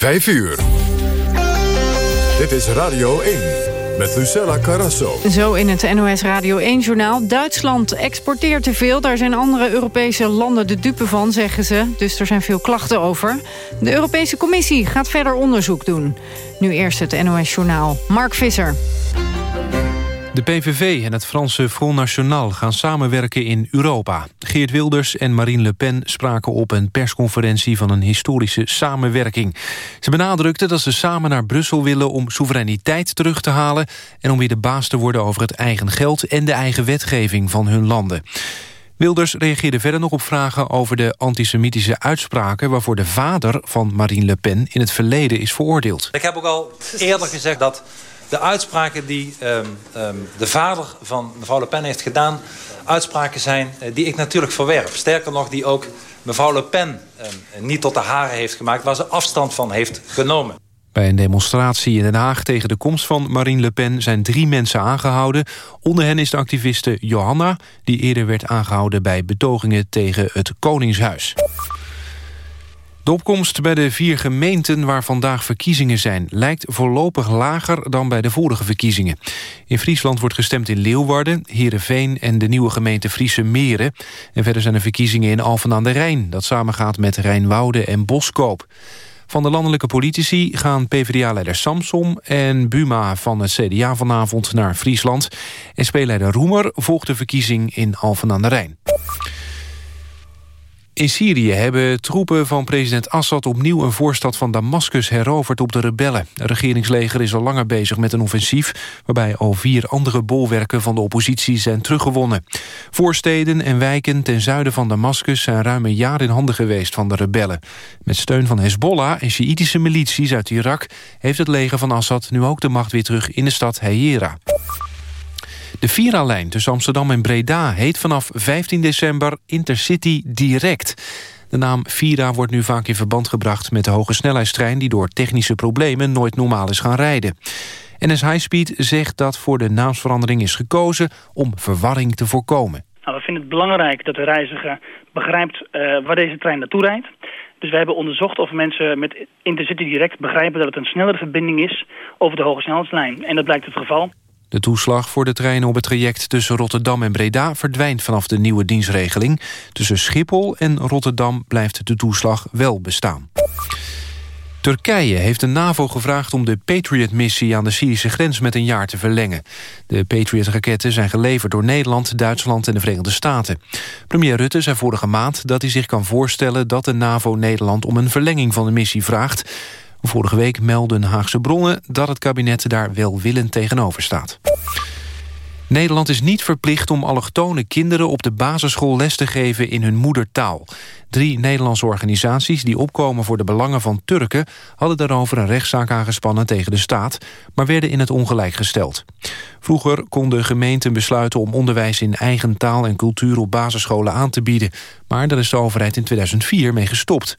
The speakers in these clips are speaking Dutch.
5 uur. Dit is Radio 1 met Lucella Carrasso. Zo in het NOS Radio 1-journaal. Duitsland exporteert te veel. Daar zijn andere Europese landen de dupe van, zeggen ze. Dus er zijn veel klachten over. De Europese Commissie gaat verder onderzoek doen. Nu eerst het NOS-journaal. Mark Visser. De PVV en het Franse Front National gaan samenwerken in Europa. Geert Wilders en Marine Le Pen spraken op een persconferentie van een historische samenwerking. Ze benadrukten dat ze samen naar Brussel willen om soevereiniteit terug te halen... en om weer de baas te worden over het eigen geld en de eigen wetgeving van hun landen. Wilders reageerde verder nog op vragen over de antisemitische uitspraken... waarvoor de vader van Marine Le Pen in het verleden is veroordeeld. Ik heb ook al eerder gezegd dat de uitspraken die um, um, de vader van mevrouw Le Pen heeft gedaan... uitspraken zijn uh, die ik natuurlijk verwerp. Sterker nog, die ook mevrouw Le Pen um, niet tot de haren heeft gemaakt... waar ze afstand van heeft genomen. Bij een demonstratie in Den Haag tegen de komst van Marine Le Pen... zijn drie mensen aangehouden. Onder hen is de activiste Johanna... die eerder werd aangehouden bij betogingen tegen het Koningshuis. De opkomst bij de vier gemeenten waar vandaag verkiezingen zijn... lijkt voorlopig lager dan bij de vorige verkiezingen. In Friesland wordt gestemd in Leeuwarden, Heerenveen... en de nieuwe gemeente Friese Meren. En verder zijn er verkiezingen in Alphen aan de Rijn... dat samengaat met Rijnwoude en Boskoop. Van de landelijke politici gaan PvdA-leider Samsom en Buma van het CDA vanavond naar Friesland. En speelleider Roemer volgt de verkiezing in Alphen aan de Rijn. In Syrië hebben troepen van president Assad opnieuw een voorstad van Damascus heroverd op de rebellen. Het regeringsleger is al langer bezig met een offensief... waarbij al vier andere bolwerken van de oppositie zijn teruggewonnen. Voorsteden en wijken ten zuiden van Damascus zijn ruim een jaar in handen geweest van de rebellen. Met steun van Hezbollah en Sjiïtische milities uit Irak... heeft het leger van Assad nu ook de macht weer terug in de stad Heira. De Vira-lijn tussen Amsterdam en Breda heet vanaf 15 december Intercity Direct. De naam Vira wordt nu vaak in verband gebracht met de hoge snelheidstrein... die door technische problemen nooit normaal is gaan rijden. NS Highspeed zegt dat voor de naamsverandering is gekozen om verwarring te voorkomen. Nou, we vinden het belangrijk dat de reiziger begrijpt uh, waar deze trein naartoe rijdt. Dus we hebben onderzocht of mensen met Intercity Direct begrijpen dat het een snellere verbinding is over de hoge snelheidslijn. En dat blijkt het geval. De toeslag voor de treinen op het traject tussen Rotterdam en Breda verdwijnt vanaf de nieuwe dienstregeling. Tussen Schiphol en Rotterdam blijft de toeslag wel bestaan. Turkije heeft de NAVO gevraagd om de Patriot-missie aan de Syrische grens met een jaar te verlengen. De Patriot-raketten zijn geleverd door Nederland, Duitsland en de Verenigde Staten. Premier Rutte zei vorige maand dat hij zich kan voorstellen dat de NAVO Nederland om een verlenging van de missie vraagt. Vorige week meldden Haagse bronnen dat het kabinet daar welwillend tegenover staat. Nederland is niet verplicht om allochtone kinderen op de basisschool les te geven in hun moedertaal. Drie Nederlandse organisaties die opkomen voor de belangen van Turken... hadden daarover een rechtszaak aangespannen tegen de staat... maar werden in het ongelijk gesteld. Vroeger konden gemeenten besluiten om onderwijs in eigen taal en cultuur op basisscholen aan te bieden. Maar daar is de overheid in 2004 mee gestopt.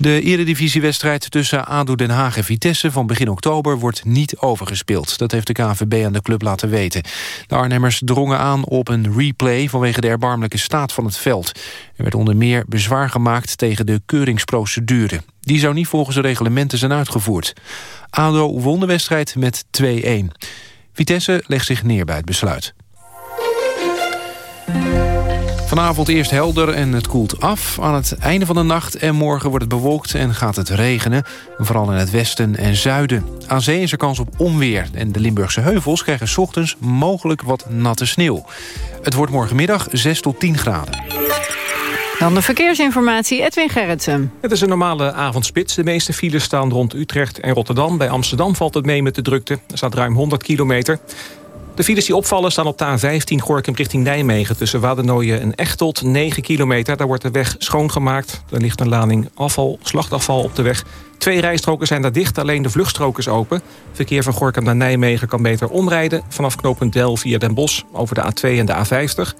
De eredivisiewedstrijd tussen ADO Den Haag en Vitesse van begin oktober wordt niet overgespeeld. Dat heeft de KNVB aan de club laten weten. De Arnhemmers drongen aan op een replay vanwege de erbarmelijke staat van het veld. Er werd onder meer bezwaar gemaakt tegen de keuringsprocedure. Die zou niet volgens de reglementen zijn uitgevoerd. ADO won de wedstrijd met 2-1. Vitesse legt zich neer bij het besluit. Vanavond eerst helder en het koelt af. Aan het einde van de nacht en morgen wordt het bewolkt en gaat het regenen. Vooral in het westen en zuiden. Aan zee is er kans op onweer. En de Limburgse heuvels krijgen s ochtends mogelijk wat natte sneeuw. Het wordt morgenmiddag 6 tot 10 graden. Dan de verkeersinformatie, Edwin Gerritsen. Het is een normale avondspits. De meeste files staan rond Utrecht en Rotterdam. Bij Amsterdam valt het mee met de drukte. Er staat ruim 100 kilometer. De files die opvallen staan op de A15 Gorkum richting Nijmegen... tussen Wadernooien en Echtelt, 9 kilometer. Daar wordt de weg schoongemaakt. Er ligt een lading afval, slachtafval op de weg. Twee rijstroken zijn daar dicht, alleen de vluchtstrook is open. Verkeer van Gorkum naar Nijmegen kan beter omrijden... vanaf knooppunt Del via Den Bosch over de A2 en de A50.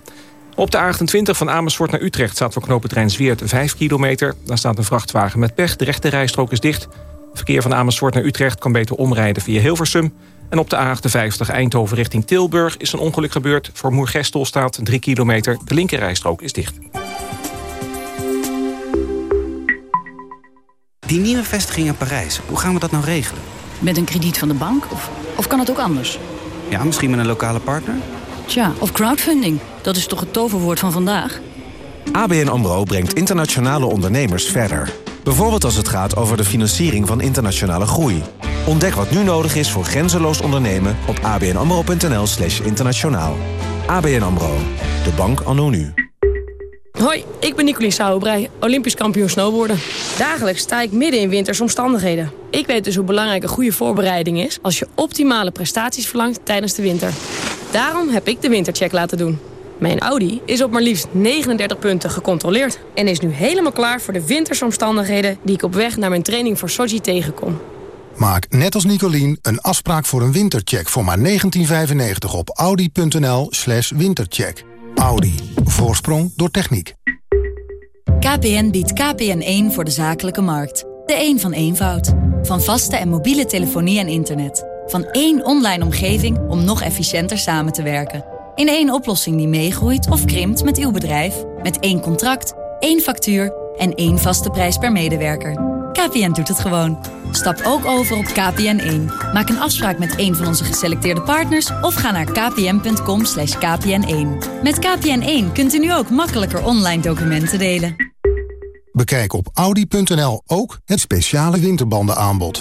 Op de A28 van Amersfoort naar Utrecht staat voor knooppunt Rijnsweert 5 kilometer. Daar staat een vrachtwagen met pech, de rechte rijstrook is dicht. Verkeer van Amersfoort naar Utrecht kan beter omrijden via Hilversum... En op de A58 Eindhoven richting Tilburg is een ongeluk gebeurd. Voor Moergestel staat 3 kilometer. De linkerrijstrook is dicht. Die nieuwe vestiging in Parijs, hoe gaan we dat nou regelen? Met een krediet van de bank? Of, of kan het ook anders? Ja, misschien met een lokale partner? Tja, of crowdfunding. Dat is toch het toverwoord van vandaag? ABN AMRO brengt internationale ondernemers verder. Bijvoorbeeld als het gaat over de financiering van internationale groei. Ontdek wat nu nodig is voor grenzeloos ondernemen op abnamro.nl slash internationaal. ABN AMRO, de bank anno nu. Hoi, ik ben Nicolien Sauerbrei, Olympisch kampioen snowboarden. Dagelijks sta ik midden in wintersomstandigheden. Ik weet dus hoe belangrijk een goede voorbereiding is... als je optimale prestaties verlangt tijdens de winter. Daarom heb ik de wintercheck laten doen. Mijn Audi is op maar liefst 39 punten gecontroleerd... en is nu helemaal klaar voor de wintersomstandigheden... die ik op weg naar mijn training voor Sochi tegenkom. Maak net als Nicolien een afspraak voor een wintercheck voor maar 1995 op audi.nl slash wintercheck. Audi. Voorsprong door techniek. KPN biedt KPN1 voor de zakelijke markt. De een van eenvoud. Van vaste en mobiele telefonie en internet. Van één online omgeving om nog efficiënter samen te werken. In één oplossing die meegroeit of krimpt met uw bedrijf. Met één contract, één factuur en één vaste prijs per medewerker. KPN doet het gewoon. Stap ook over op KPN1. Maak een afspraak met een van onze geselecteerde partners... of ga naar kpn.com kpn1. Met KPN1 kunt u nu ook makkelijker online documenten delen. Bekijk op audi.nl ook het speciale winterbandenaanbod.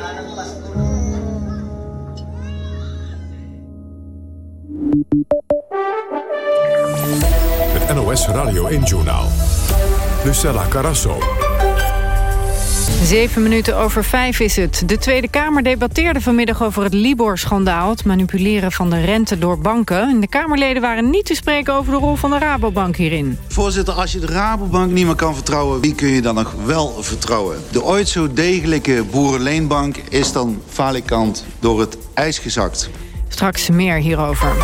NOS Radio 1-journaal. Lucella Carasso. Zeven minuten over vijf is het. De Tweede Kamer debatteerde vanmiddag over het Libor-schandaal... het manipuleren van de rente door banken. de Kamerleden waren niet te spreken over de rol van de Rabobank hierin. Voorzitter, als je de Rabobank niet meer kan vertrouwen... wie kun je dan nog wel vertrouwen? De ooit zo degelijke boerenleenbank is dan falikant door het ijs gezakt. Straks meer hierover.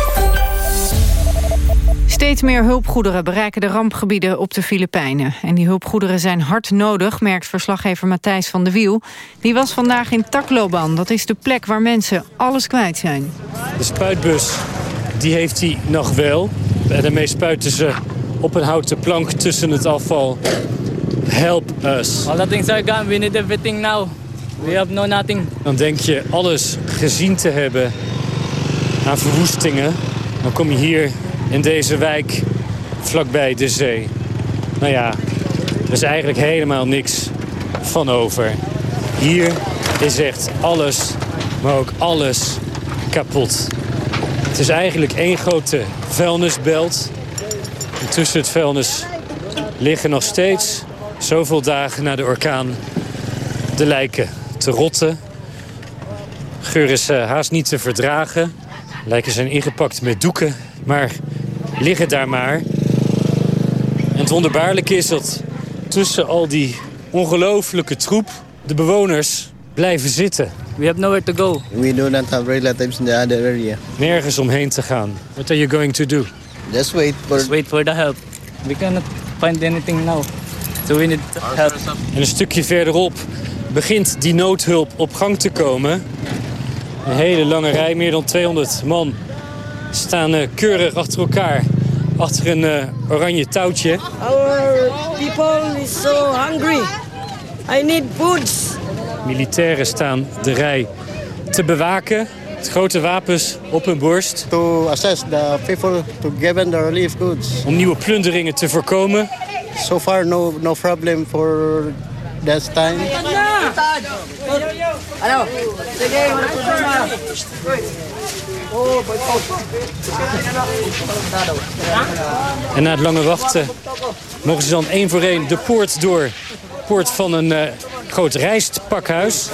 Steeds meer hulpgoederen bereiken de rampgebieden op de Filipijnen. En die hulpgoederen zijn hard nodig, merkt verslaggever Matthijs van de Wiel. Die was vandaag in Tacloban. Dat is de plek waar mensen alles kwijt zijn. De spuitbus, die heeft hij nog wel. En daarmee spuiten ze op een houten plank tussen het afval. Help us. All the things are gone. We need everything now. We have no nothing. Dan denk je alles gezien te hebben aan verwoestingen. Dan kom je hier in deze wijk vlakbij de zee. Nou ja, er is eigenlijk helemaal niks van over. Hier is echt alles, maar ook alles kapot. Het is eigenlijk één grote vuilnisbelt. En tussen het vuilnis liggen nog steeds, zoveel dagen na de orkaan, de lijken te rotten. Geur is uh, haast niet te verdragen. Lijken zijn ingepakt met doeken, maar liggen daar maar. En het wonderbaarlijke is dat tussen al die ongelooflijke troep... de bewoners blijven zitten. We have nowhere to go. We do not have relatives in the other area. Nergens omheen te gaan. What are you going to do? Just wait for... Just wait for the help. We cannot find anything now. So we need help. En een stukje verderop begint die noodhulp op gang te komen. Een hele lange rij, meer dan 200 man staan uh, keurig achter elkaar. Achter een uh, oranje touwtje. Our people is so hungry. I need foods. Militairen staan de rij te bewaken. Met grote wapens op hun borst. To assess the people to give them the relief goods. Om nieuwe plunderingen te voorkomen. So far no, no problem for that time. Hallo. En na het lange wachten mogen ze dan één voor één de poort door. Poort van een uh, groot rijstpakhuis.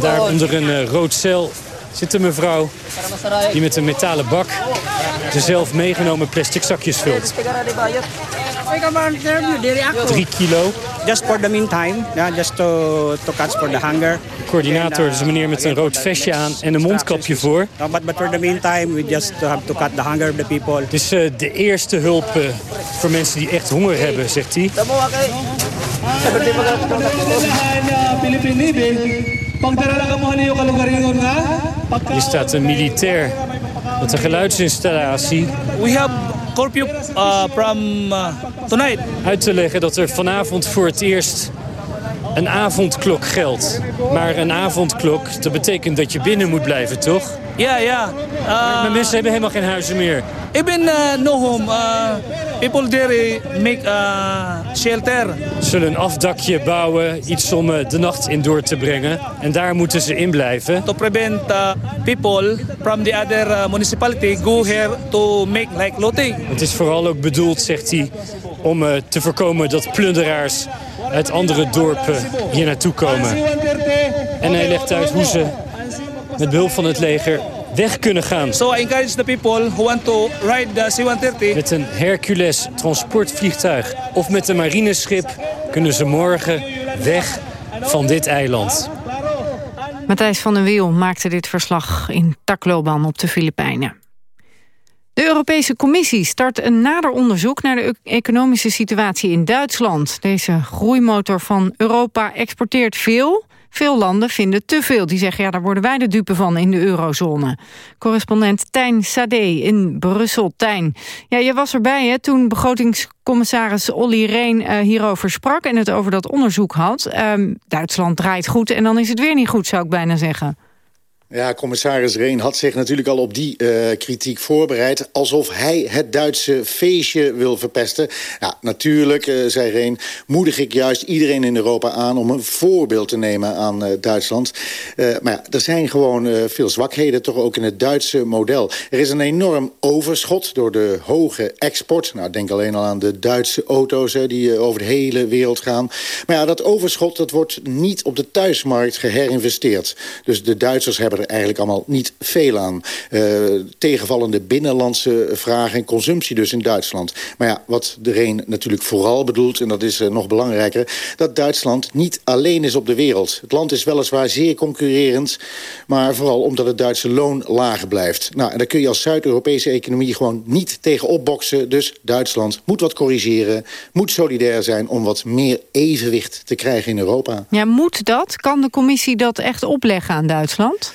Daar onder een uh, rood cel zit een mevrouw die met een metalen bak de zelf meegenomen plastic zakjes vult. Drie kilo. Just for the meantime, yeah, just to, to catch for the hunger. De coördinator is een meneer met een rood vestje aan en een mondkapje voor. Uh, but, but for the meantime, we just have to cut the hunger of the people. Is uh, de eerste hulp uh, voor mensen die echt honger hebben, zegt hij. Hier staat een militair met een geluidsinstallatie. We have curfew uh, from uh, tonight. Uit te leggen dat er vanavond voor het eerst een avondklok geldt. Maar een avondklok, dat betekent dat je binnen moet blijven, toch? Ja, ja. Uh, maar mensen hebben helemaal geen huizen meer. Ik ben uh, no home. Uh, people there make uh, shelter. Ze zullen een afdakje bouwen, iets om uh, de nacht in door te brengen. En daar moeten ze in blijven. To prevent uh, people from the other municipality go here to make like looting. Het is vooral ook bedoeld, zegt hij, om te voorkomen dat plunderaars uit andere dorpen hier naartoe komen. En hij legt uit hoe ze met behulp van het leger weg kunnen gaan. So I encourage the people who want to ride the C-130. Met een Hercules transportvliegtuig of met een marineschip kunnen ze morgen weg van dit eiland. Matthijs van den Wiel maakte dit verslag in Tacloban op de Filipijnen. De Europese Commissie start een nader onderzoek naar de economische situatie in Duitsland. Deze groeimotor van Europa exporteert veel. Veel landen vinden te veel. Die zeggen, ja, daar worden wij de dupe van in de eurozone. Correspondent Tijn Sade in Brussel. Tijn, ja, je was erbij hè, toen begrotingscommissaris Olly Reen uh, hierover sprak... en het over dat onderzoek had. Um, Duitsland draait goed en dan is het weer niet goed, zou ik bijna zeggen. Ja, commissaris Reen had zich natuurlijk al op die uh, kritiek voorbereid... alsof hij het Duitse feestje wil verpesten. Ja, natuurlijk, uh, zei Reen, moedig ik juist iedereen in Europa aan... om een voorbeeld te nemen aan uh, Duitsland. maar ja, er zijn gewoon veel zwakheden toch ook in het Duitse model. Er is een enorm overschot door de hoge export. Nou, denk alleen al aan de Duitse auto's hè, die over de hele wereld gaan. Maar ja, dat overschot dat wordt niet op de thuismarkt geherinvesteerd. Dus de Duitsers hebben eigenlijk allemaal niet veel aan. Uh, tegenvallende binnenlandse vraag en consumptie dus in Duitsland. Maar ja, wat de Reen natuurlijk vooral bedoelt... en dat is uh, nog belangrijker... dat Duitsland niet alleen is op de wereld. Het land is weliswaar zeer concurrerend... maar vooral omdat het Duitse loon laag blijft. Nou, en daar kun je als Zuid-Europese economie gewoon niet tegen opboksen. Dus Duitsland moet wat corrigeren, moet solidair zijn... om wat meer evenwicht te krijgen in Europa. Ja, moet dat? Kan de commissie dat echt opleggen aan Duitsland?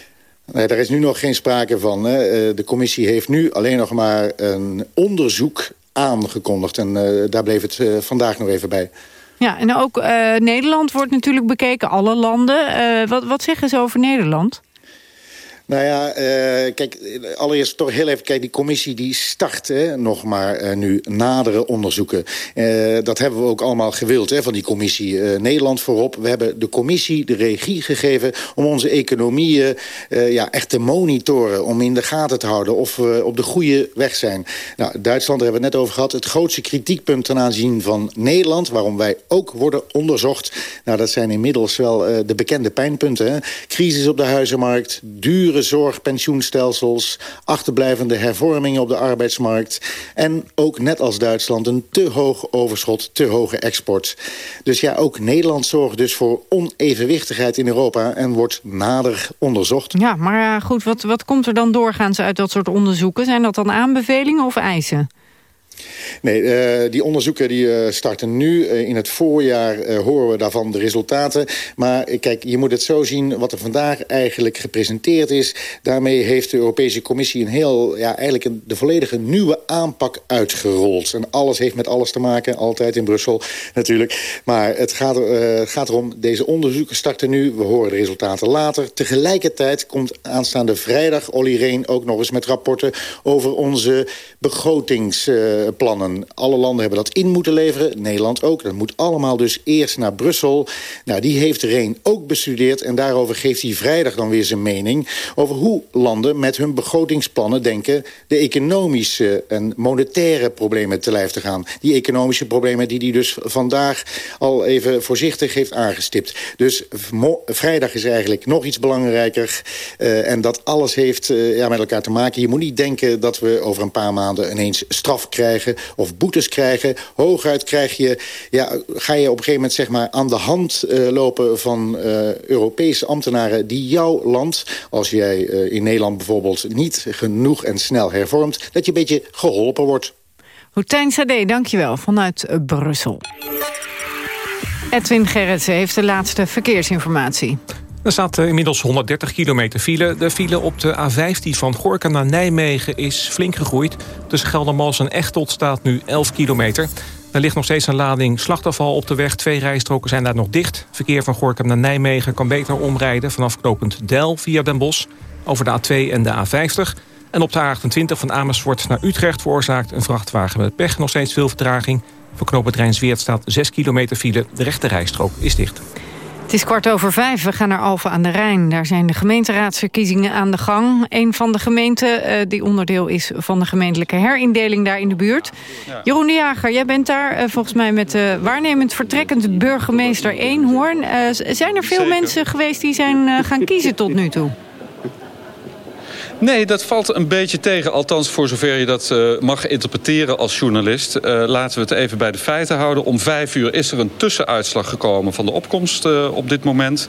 Nee, daar is nu nog geen sprake van. Hè. De commissie heeft nu alleen nog maar een onderzoek aangekondigd. En uh, daar bleef het uh, vandaag nog even bij. Ja, en ook Nederland wordt natuurlijk bekeken, alle landen. wat, wat zeggen ze over Nederland? Nou ja, uh, kijk, allereerst toch heel even... Kijk, die commissie die start hè, nog maar uh, nu nadere onderzoeken. Uh, dat hebben we ook allemaal gewild hè, van die commissie. Nederland voorop. We hebben de commissie de regie gegeven... om onze economieën ja, echt te monitoren. Om in de gaten te houden of we op de goede weg zijn. Nou, Duitsland, daar hebben we het net over gehad. Het grootste kritiekpunt ten aanzien van Nederland... waarom wij ook worden onderzocht. Nou, dat zijn inmiddels wel de bekende pijnpunten. Hè. Crisis op de huizenmarkt, dure zorg, pensioenstelsels... achterblijvende hervormingen op de arbeidsmarkt... en ook net als Duitsland een te hoog overschot, te hoge export. Dus ja, ook Nederland zorgt dus voor onevenwichtigheid in Europa... en wordt nader onderzocht. Ja, maar goed, wat, wat komt er dan doorgaans uit dat soort onderzoeken? Zijn dat dan aanbevelingen of eisen? Nee, uh, die onderzoeken die, uh, starten nu. Uh, in het voorjaar horen we daarvan de resultaten. Maar kijk, je moet het zo zien wat er vandaag eigenlijk gepresenteerd is. Daarmee heeft de Europese Commissie een heel, ja, eigenlijk een, de volledige nieuwe aanpak uitgerold. En alles heeft met alles te maken, altijd in Brussel natuurlijk. Maar het gaat, gaat erom, deze onderzoeken starten nu. We horen de resultaten later. Tegelijkertijd komt aanstaande vrijdag Olly Reen ook nog eens met rapporten over onze begrotings Alle landen hebben dat in moeten leveren, Nederland ook. Dat moet allemaal dus eerst naar Brussel. Nou, die heeft Reen ook bestudeerd... en daarover geeft hij vrijdag dan weer zijn mening... over hoe landen met hun begrotingsplannen denken... de economische en monetaire problemen te lijf te gaan. Die economische problemen die hij dus vandaag al even voorzichtig heeft aangestipt. Dus vrijdag is eigenlijk nog iets belangrijker. Uh, en dat alles heeft uh, ja, met elkaar te maken. Je moet niet denken dat we over een paar maanden ineens straf krijgen boetes krijgen. Hooguit krijg je, ja, ga je op een gegeven moment zeg maar, aan de hand uh, lopen van uh, Europese ambtenaren die jouw land, als jij uh, in Nederland bijvoorbeeld niet genoeg en snel hervormt, dat je een beetje geholpen wordt. Hoetijn Sade, dankjewel, vanuit Brussel. Edwin Gerritsen heeft de laatste verkeersinformatie. Er staat inmiddels 130 kilometer file. De file op de A15 van Gorkum naar Nijmegen is flink gegroeid. Tussen Geldermals en Echteld staat nu 11 kilometer. Er ligt nog steeds een lading slachtafval op de weg. Twee rijstroken zijn daar nog dicht. Verkeer van Gorkum naar Nijmegen kan beter omrijden... vanaf knopend Del via Den Bosch over de A2 en de A50. En op de A28 van Amersfoort naar Utrecht veroorzaakt een vrachtwagen met pech nog steeds veel vertraging. Voor knooppunt Rijnsweert staat 6 kilometer file. De rechte rijstrook is dicht. Het is kwart over vijf. We gaan naar Alphen aan de Rijn. Daar zijn de gemeenteraadsverkiezingen aan de gang. Een van de gemeenten uh, die onderdeel is van de gemeentelijke herindeling daar in de buurt. Jeroen de Jager, jij bent daar uh, volgens mij met de waarnemend vertrekkend burgemeester Eenhoorn. Zijn er veel Zeker. mensen geweest die zijn gaan kiezen tot nu toe? Nee, dat valt een beetje tegen. Althans, voor zover je dat uh, mag interpreteren als journalist. Uh, laten we het even bij de feiten houden. Om vijf uur is er een tussenuitslag gekomen van de opkomst uh, op dit moment.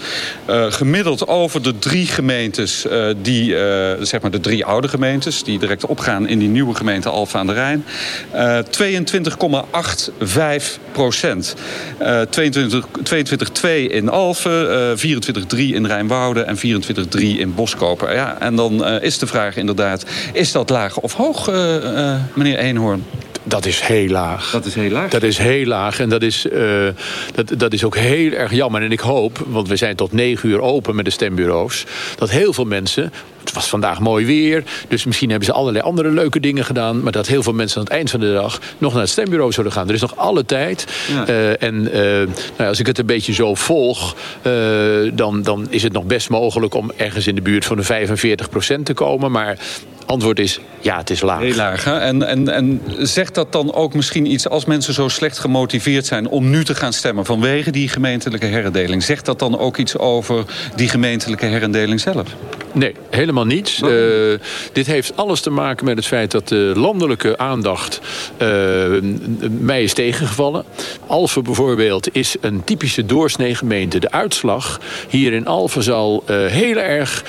gemiddeld over de drie gemeentes, die, zeg maar de drie oude gemeentes... die direct opgaan in die nieuwe gemeente Alphen aan de Rijn. 22,85 procent. 22,2 in Alphen, 24,3 in Rijnwoude en 24,3 in Boskoper. Ja, en dan is vraag inderdaad... is dat laag of hoog, uh, uh, meneer Eenhoorn? Dat is heel laag. Dat is heel laag? Dat is heel laag en dat is, uh, dat, dat is ook heel erg jammer. En ik hoop, want we zijn tot negen uur open met de stembureaus... dat heel veel mensen het was vandaag mooi weer, dus misschien hebben ze allerlei andere leuke dingen gedaan. Maar dat heel veel mensen aan het eind van de dag nog naar het stembureau zullen gaan. Er is nog alle tijd. Ja. Uh, en uh, nou ja, als ik het een beetje zo volg, uh, dan, dan is het nog best mogelijk om ergens in de buurt van de 45% te komen. Maar antwoord is ja, het is laag. Heel laag. Hè? En, en, en zegt dat dan ook misschien iets als mensen zo slecht gemotiveerd zijn om nu te gaan stemmen vanwege die gemeentelijke herindeling? Zegt dat dan ook iets over die gemeentelijke herindeling zelf? Nee, helemaal niets. Uh, dit heeft alles te maken met het feit dat de landelijke aandacht uh, mij is tegengevallen. Alphen bijvoorbeeld is een typische doorsneegemeente. De uitslag hier in Alphen zal uh, heel erg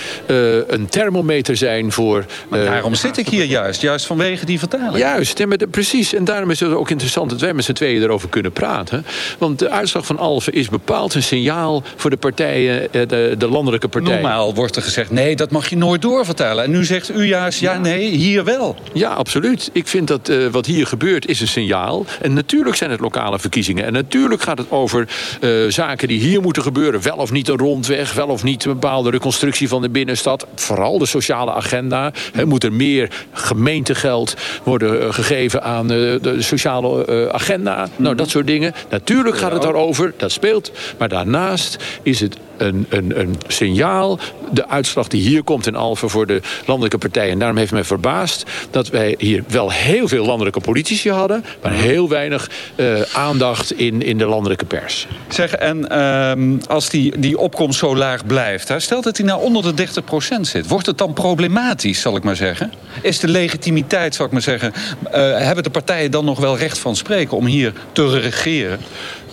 een thermometer zijn voor... Maar daarom zit ik hier juist, juist vanwege die vertaling. Juist, en met, precies. En daarom is het ook interessant dat wij met z'n tweeën erover kunnen praten. Want de uitslag van Alphen is bepaald een signaal voor de partijen, de, de landelijke partijen. Normaal wordt er gezegd, nee, dat mag je nooit doorvertellen. En nu zegt u juist, ja, nee, hier wel. Ja, absoluut. Ik vind dat uh, wat hier gebeurt is een signaal. En natuurlijk zijn het lokale verkiezingen. En natuurlijk gaat het over uh, zaken die hier moeten gebeuren. Wel of niet een rondweg, wel of niet een bepaalde reconstructie van de binnenstad. Vooral de sociale agenda. He, moet er meer gemeentegeld worden uh, gegeven aan de sociale agenda. Mm -hmm. Nou, dat soort dingen. Natuurlijk gaat het daarover, dat speelt. Maar daarnaast is het een, een, een signaal. De uitslag die hier komt in Alphen voor de landelijke partijen. En daarom heeft mij verbaasd dat wij hier wel heel veel landelijke politici hadden... maar heel weinig uh, aandacht in, in de landelijke pers. Zeg, en uh, als die, die opkomst zo laag blijft... Hè, stel dat hij nou onder de 30% zit... wordt het dan problematisch, zal ik maar zeggen? Is de legitimiteit, zal ik maar zeggen... Uh, hebben de partijen dan nog wel recht van spreken om hier te regeren?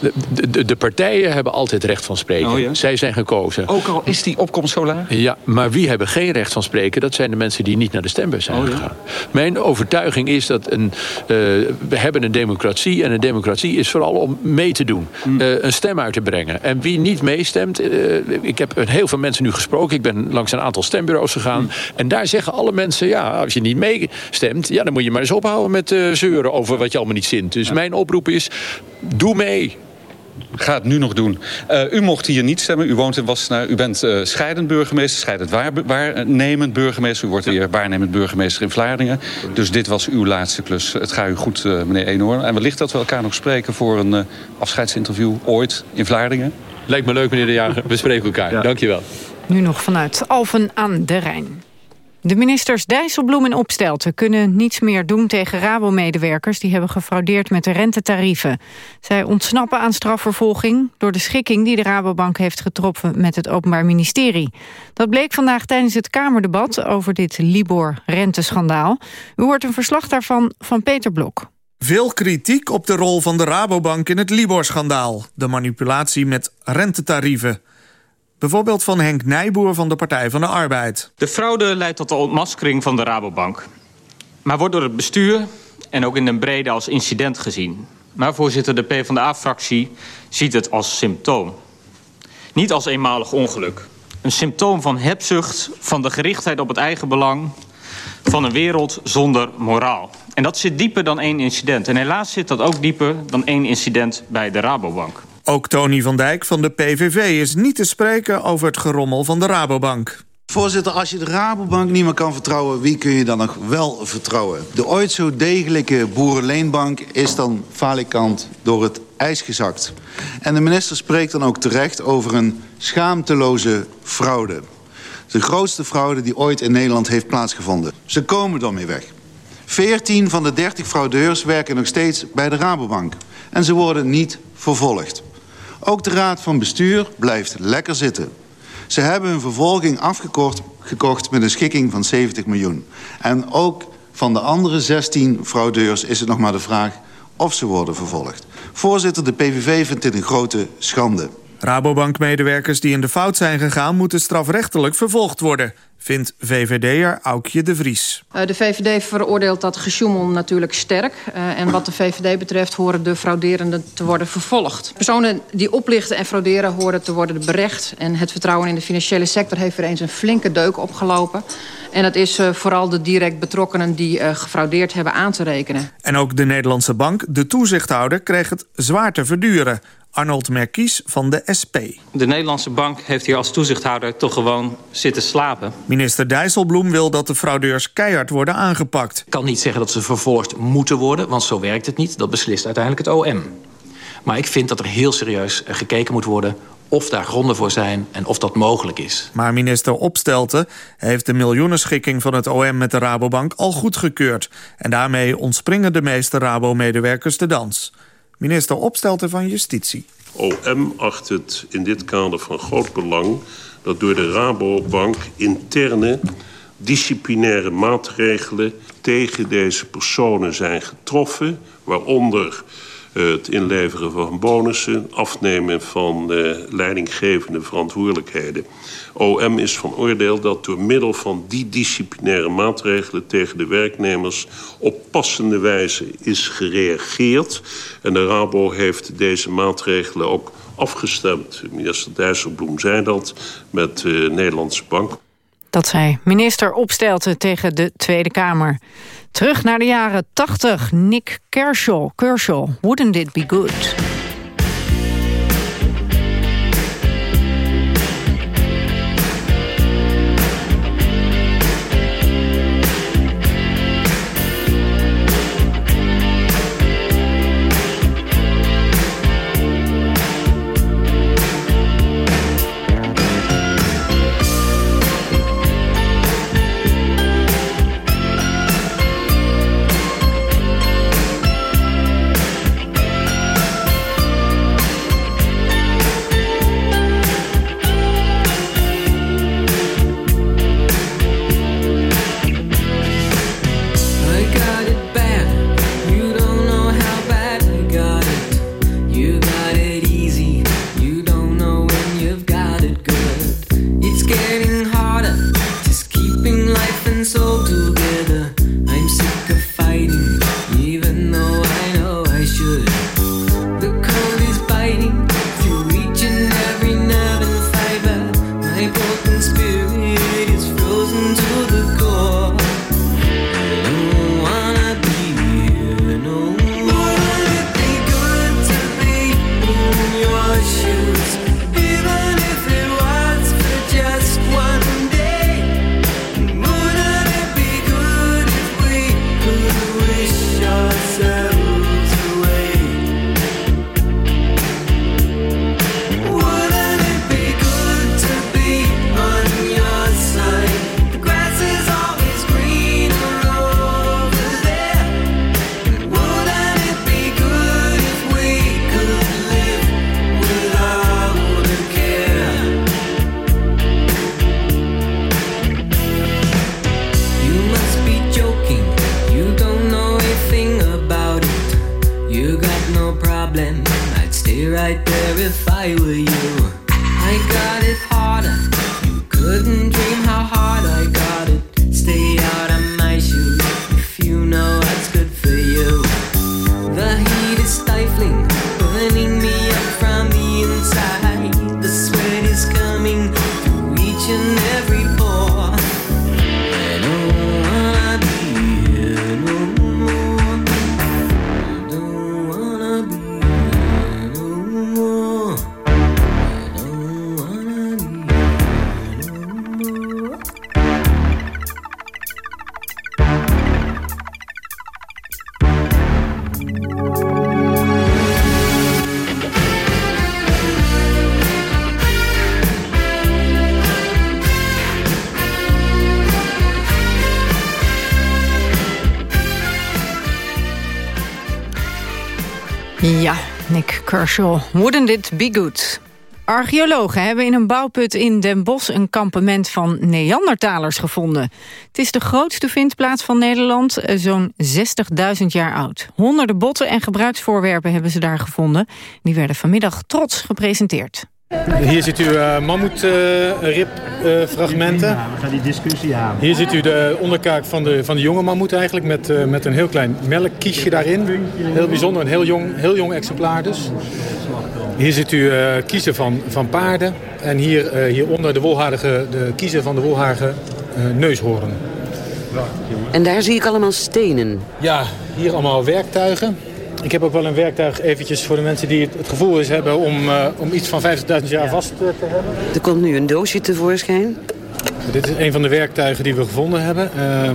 De, de, de, partijen hebben altijd recht van spreken. Oh ja? Zij zijn gekozen. Ook al is die opkomst zo laag? Ja, maar wie hebben geen recht van spreken? Dat zijn de mensen die niet naar de stembus zijn oh ja? gegaan. Mijn overtuiging is dat een, uh, we hebben een democratie... en een democratie is vooral om mee te doen. Mm. Uh, een stem uit te brengen. En wie niet meestemt... Uh, ik heb heel veel mensen nu gesproken. Ik ben langs een aantal stembureaus gegaan. Mm. En daar zeggen alle mensen... ja, als je niet meestemt... ja, dan moet je maar eens ophouden met zeuren... over wat je allemaal niet zint. Dus ja. mijn oproep is... doe mee ga het nu nog doen. Uh, u mocht hier niet stemmen. U woont in Wassenaar. U bent uh, scheidend burgemeester, scheidend waar, waarnemend burgemeester. U wordt weer waarnemend burgemeester in Vlaardingen. Dus dit was uw laatste klus. Het gaat u goed, uh, meneer Eenhoorn. En wellicht dat we elkaar nog spreken voor een afscheidsinterview ooit in Vlaardingen. Lijkt me leuk, meneer De Jager. We spreken elkaar. Ja. Dank je wel. Nu nog vanuit Alphen aan de Rijn. De ministers Dijsselbloem en Opstelten kunnen niets meer doen tegen Rabo-medewerkers... die hebben gefraudeerd met de rentetarieven. Zij ontsnappen aan strafvervolging door de schikking die de Rabobank heeft getroffen met het Openbaar Ministerie. Dat bleek vandaag tijdens het Kamerdebat over dit Libor-renteschandaal. U hoort een verslag daarvan van Peter Blok. Veel kritiek op de rol van de Rabobank in het Libor-schandaal. De manipulatie met rentetarieven. Bijvoorbeeld van Henk Nijboer van de Partij van de Arbeid. De fraude leidt tot de ontmaskering van de Rabobank. Maar wordt door het bestuur en ook in den brede als incident gezien. Maar voorzitter, de PvdA-fractie ziet het als symptoom. Niet als eenmalig ongeluk. Een symptoom van hebzucht, van de gerichtheid op het eigen belang... van een wereld zonder moraal. En dat zit dieper dan één incident. En helaas zit dat ook dieper dan één incident bij de Rabobank. Ook Tony van Dijk van de PVV is niet te spreken over het gerommel van de Rabobank. Voorzitter, als je de Rabobank niet meer kan vertrouwen... wie kun je dan nog wel vertrouwen? De ooit zo degelijke boerenleenbank is dan falikant door het ijs gezakt. En de minister spreekt dan ook terecht over een schaamteloze fraude. De grootste fraude die ooit in Nederland heeft plaatsgevonden. Ze komen dan mee weg. 14 van de 30 fraudeurs werken nog steeds bij de Rabobank. En ze worden niet vervolgd. Ook de raad van bestuur blijft lekker zitten. Ze hebben hun vervolging afgekort gekocht met een schikking van 70 miljoen. En ook van de andere 16 fraudeurs is het nog maar de vraag of ze worden vervolgd. Voorzitter, de PVV vindt dit een grote schande. Rabobank-medewerkers die in de fout zijn gegaan... moeten strafrechtelijk vervolgd worden, vindt VVD'er Aukje de Vries. Uh, de VVD veroordeelt dat gesjoemel natuurlijk sterk. Uh, en wat de VVD betreft horen de frauderenden te worden vervolgd. Personen die oplichten en frauderen horen te worden berecht. En het vertrouwen in de financiële sector heeft weer eens een flinke deuk opgelopen. En dat is uh, vooral de direct betrokkenen die uh, gefraudeerd hebben aan te rekenen. En ook de Nederlandse bank, de toezichthouder, kreeg het zwaar te verduren. Arnold Merkies van de SP. De Nederlandse bank heeft hier als toezichthouder toch gewoon zitten slapen. Minister Dijsselbloem wil dat de fraudeurs keihard worden aangepakt. Ik kan niet zeggen dat ze vervolgd moeten worden, want zo werkt het niet. Dat beslist uiteindelijk het OM. Maar ik vind dat er heel serieus gekeken moet worden of daar gronden voor zijn en of dat mogelijk is. Maar minister Opstelten heeft de miljoenenschikking van het OM met de Rabobank al goedgekeurd. En daarmee ontspringen de meeste Rabo-medewerkers de dans. Minister Opstelten van Justitie. OM acht het in dit kader van groot belang... dat door de Rabobank interne disciplinaire maatregelen... tegen deze personen zijn getroffen, waaronder het inleveren van bonussen... afnemen van uh, leidinggevende verantwoordelijkheden. OM is van oordeel dat door middel van die disciplinaire maatregelen... tegen de werknemers op passende wijze is gereageerd. En de Rabo heeft deze maatregelen ook afgestemd. Minister Dijsselbloem zei dat met de Nederlandse Bank. Dat zei minister Opstelten tegen de Tweede Kamer. Terug naar de jaren 80. Nick Kershaw. Kershaw, wouldn't it be good? Wouldn't it be good? Archeologen hebben in een bouwput in Den Bosch een kampement van Neandertalers gevonden. Het is de grootste vindplaats van Nederland, eh, zo'n 60.000 jaar oud. Honderden botten en gebruiksvoorwerpen hebben ze daar gevonden. Die werden vanmiddag trots gepresenteerd. Hier ziet u uh, mammoetribfragmenten. Uh, we gaan die discussie aan. Hier ziet u de onderkaak van de, van de jonge mammoet eigenlijk... Met, uh, met een heel klein melkkiesje daarin. Heel bijzonder, een heel jong, heel jong exemplaar dus. Hier ziet u uh, kiezen van, van paarden. En hier, hieronder de, wolharige, de kiezen van de wolharige neushoorn. En daar zie ik allemaal stenen. Ja, hier allemaal werktuigen. Ik heb ook wel een werktuig eventjes voor de mensen die het, gevoel is hebben om, uh, om iets van 50.000 jaar vast te hebben. Er komt nu een doosje tevoorschijn. Dit is een van de werktuigen die we gevonden hebben. Uh,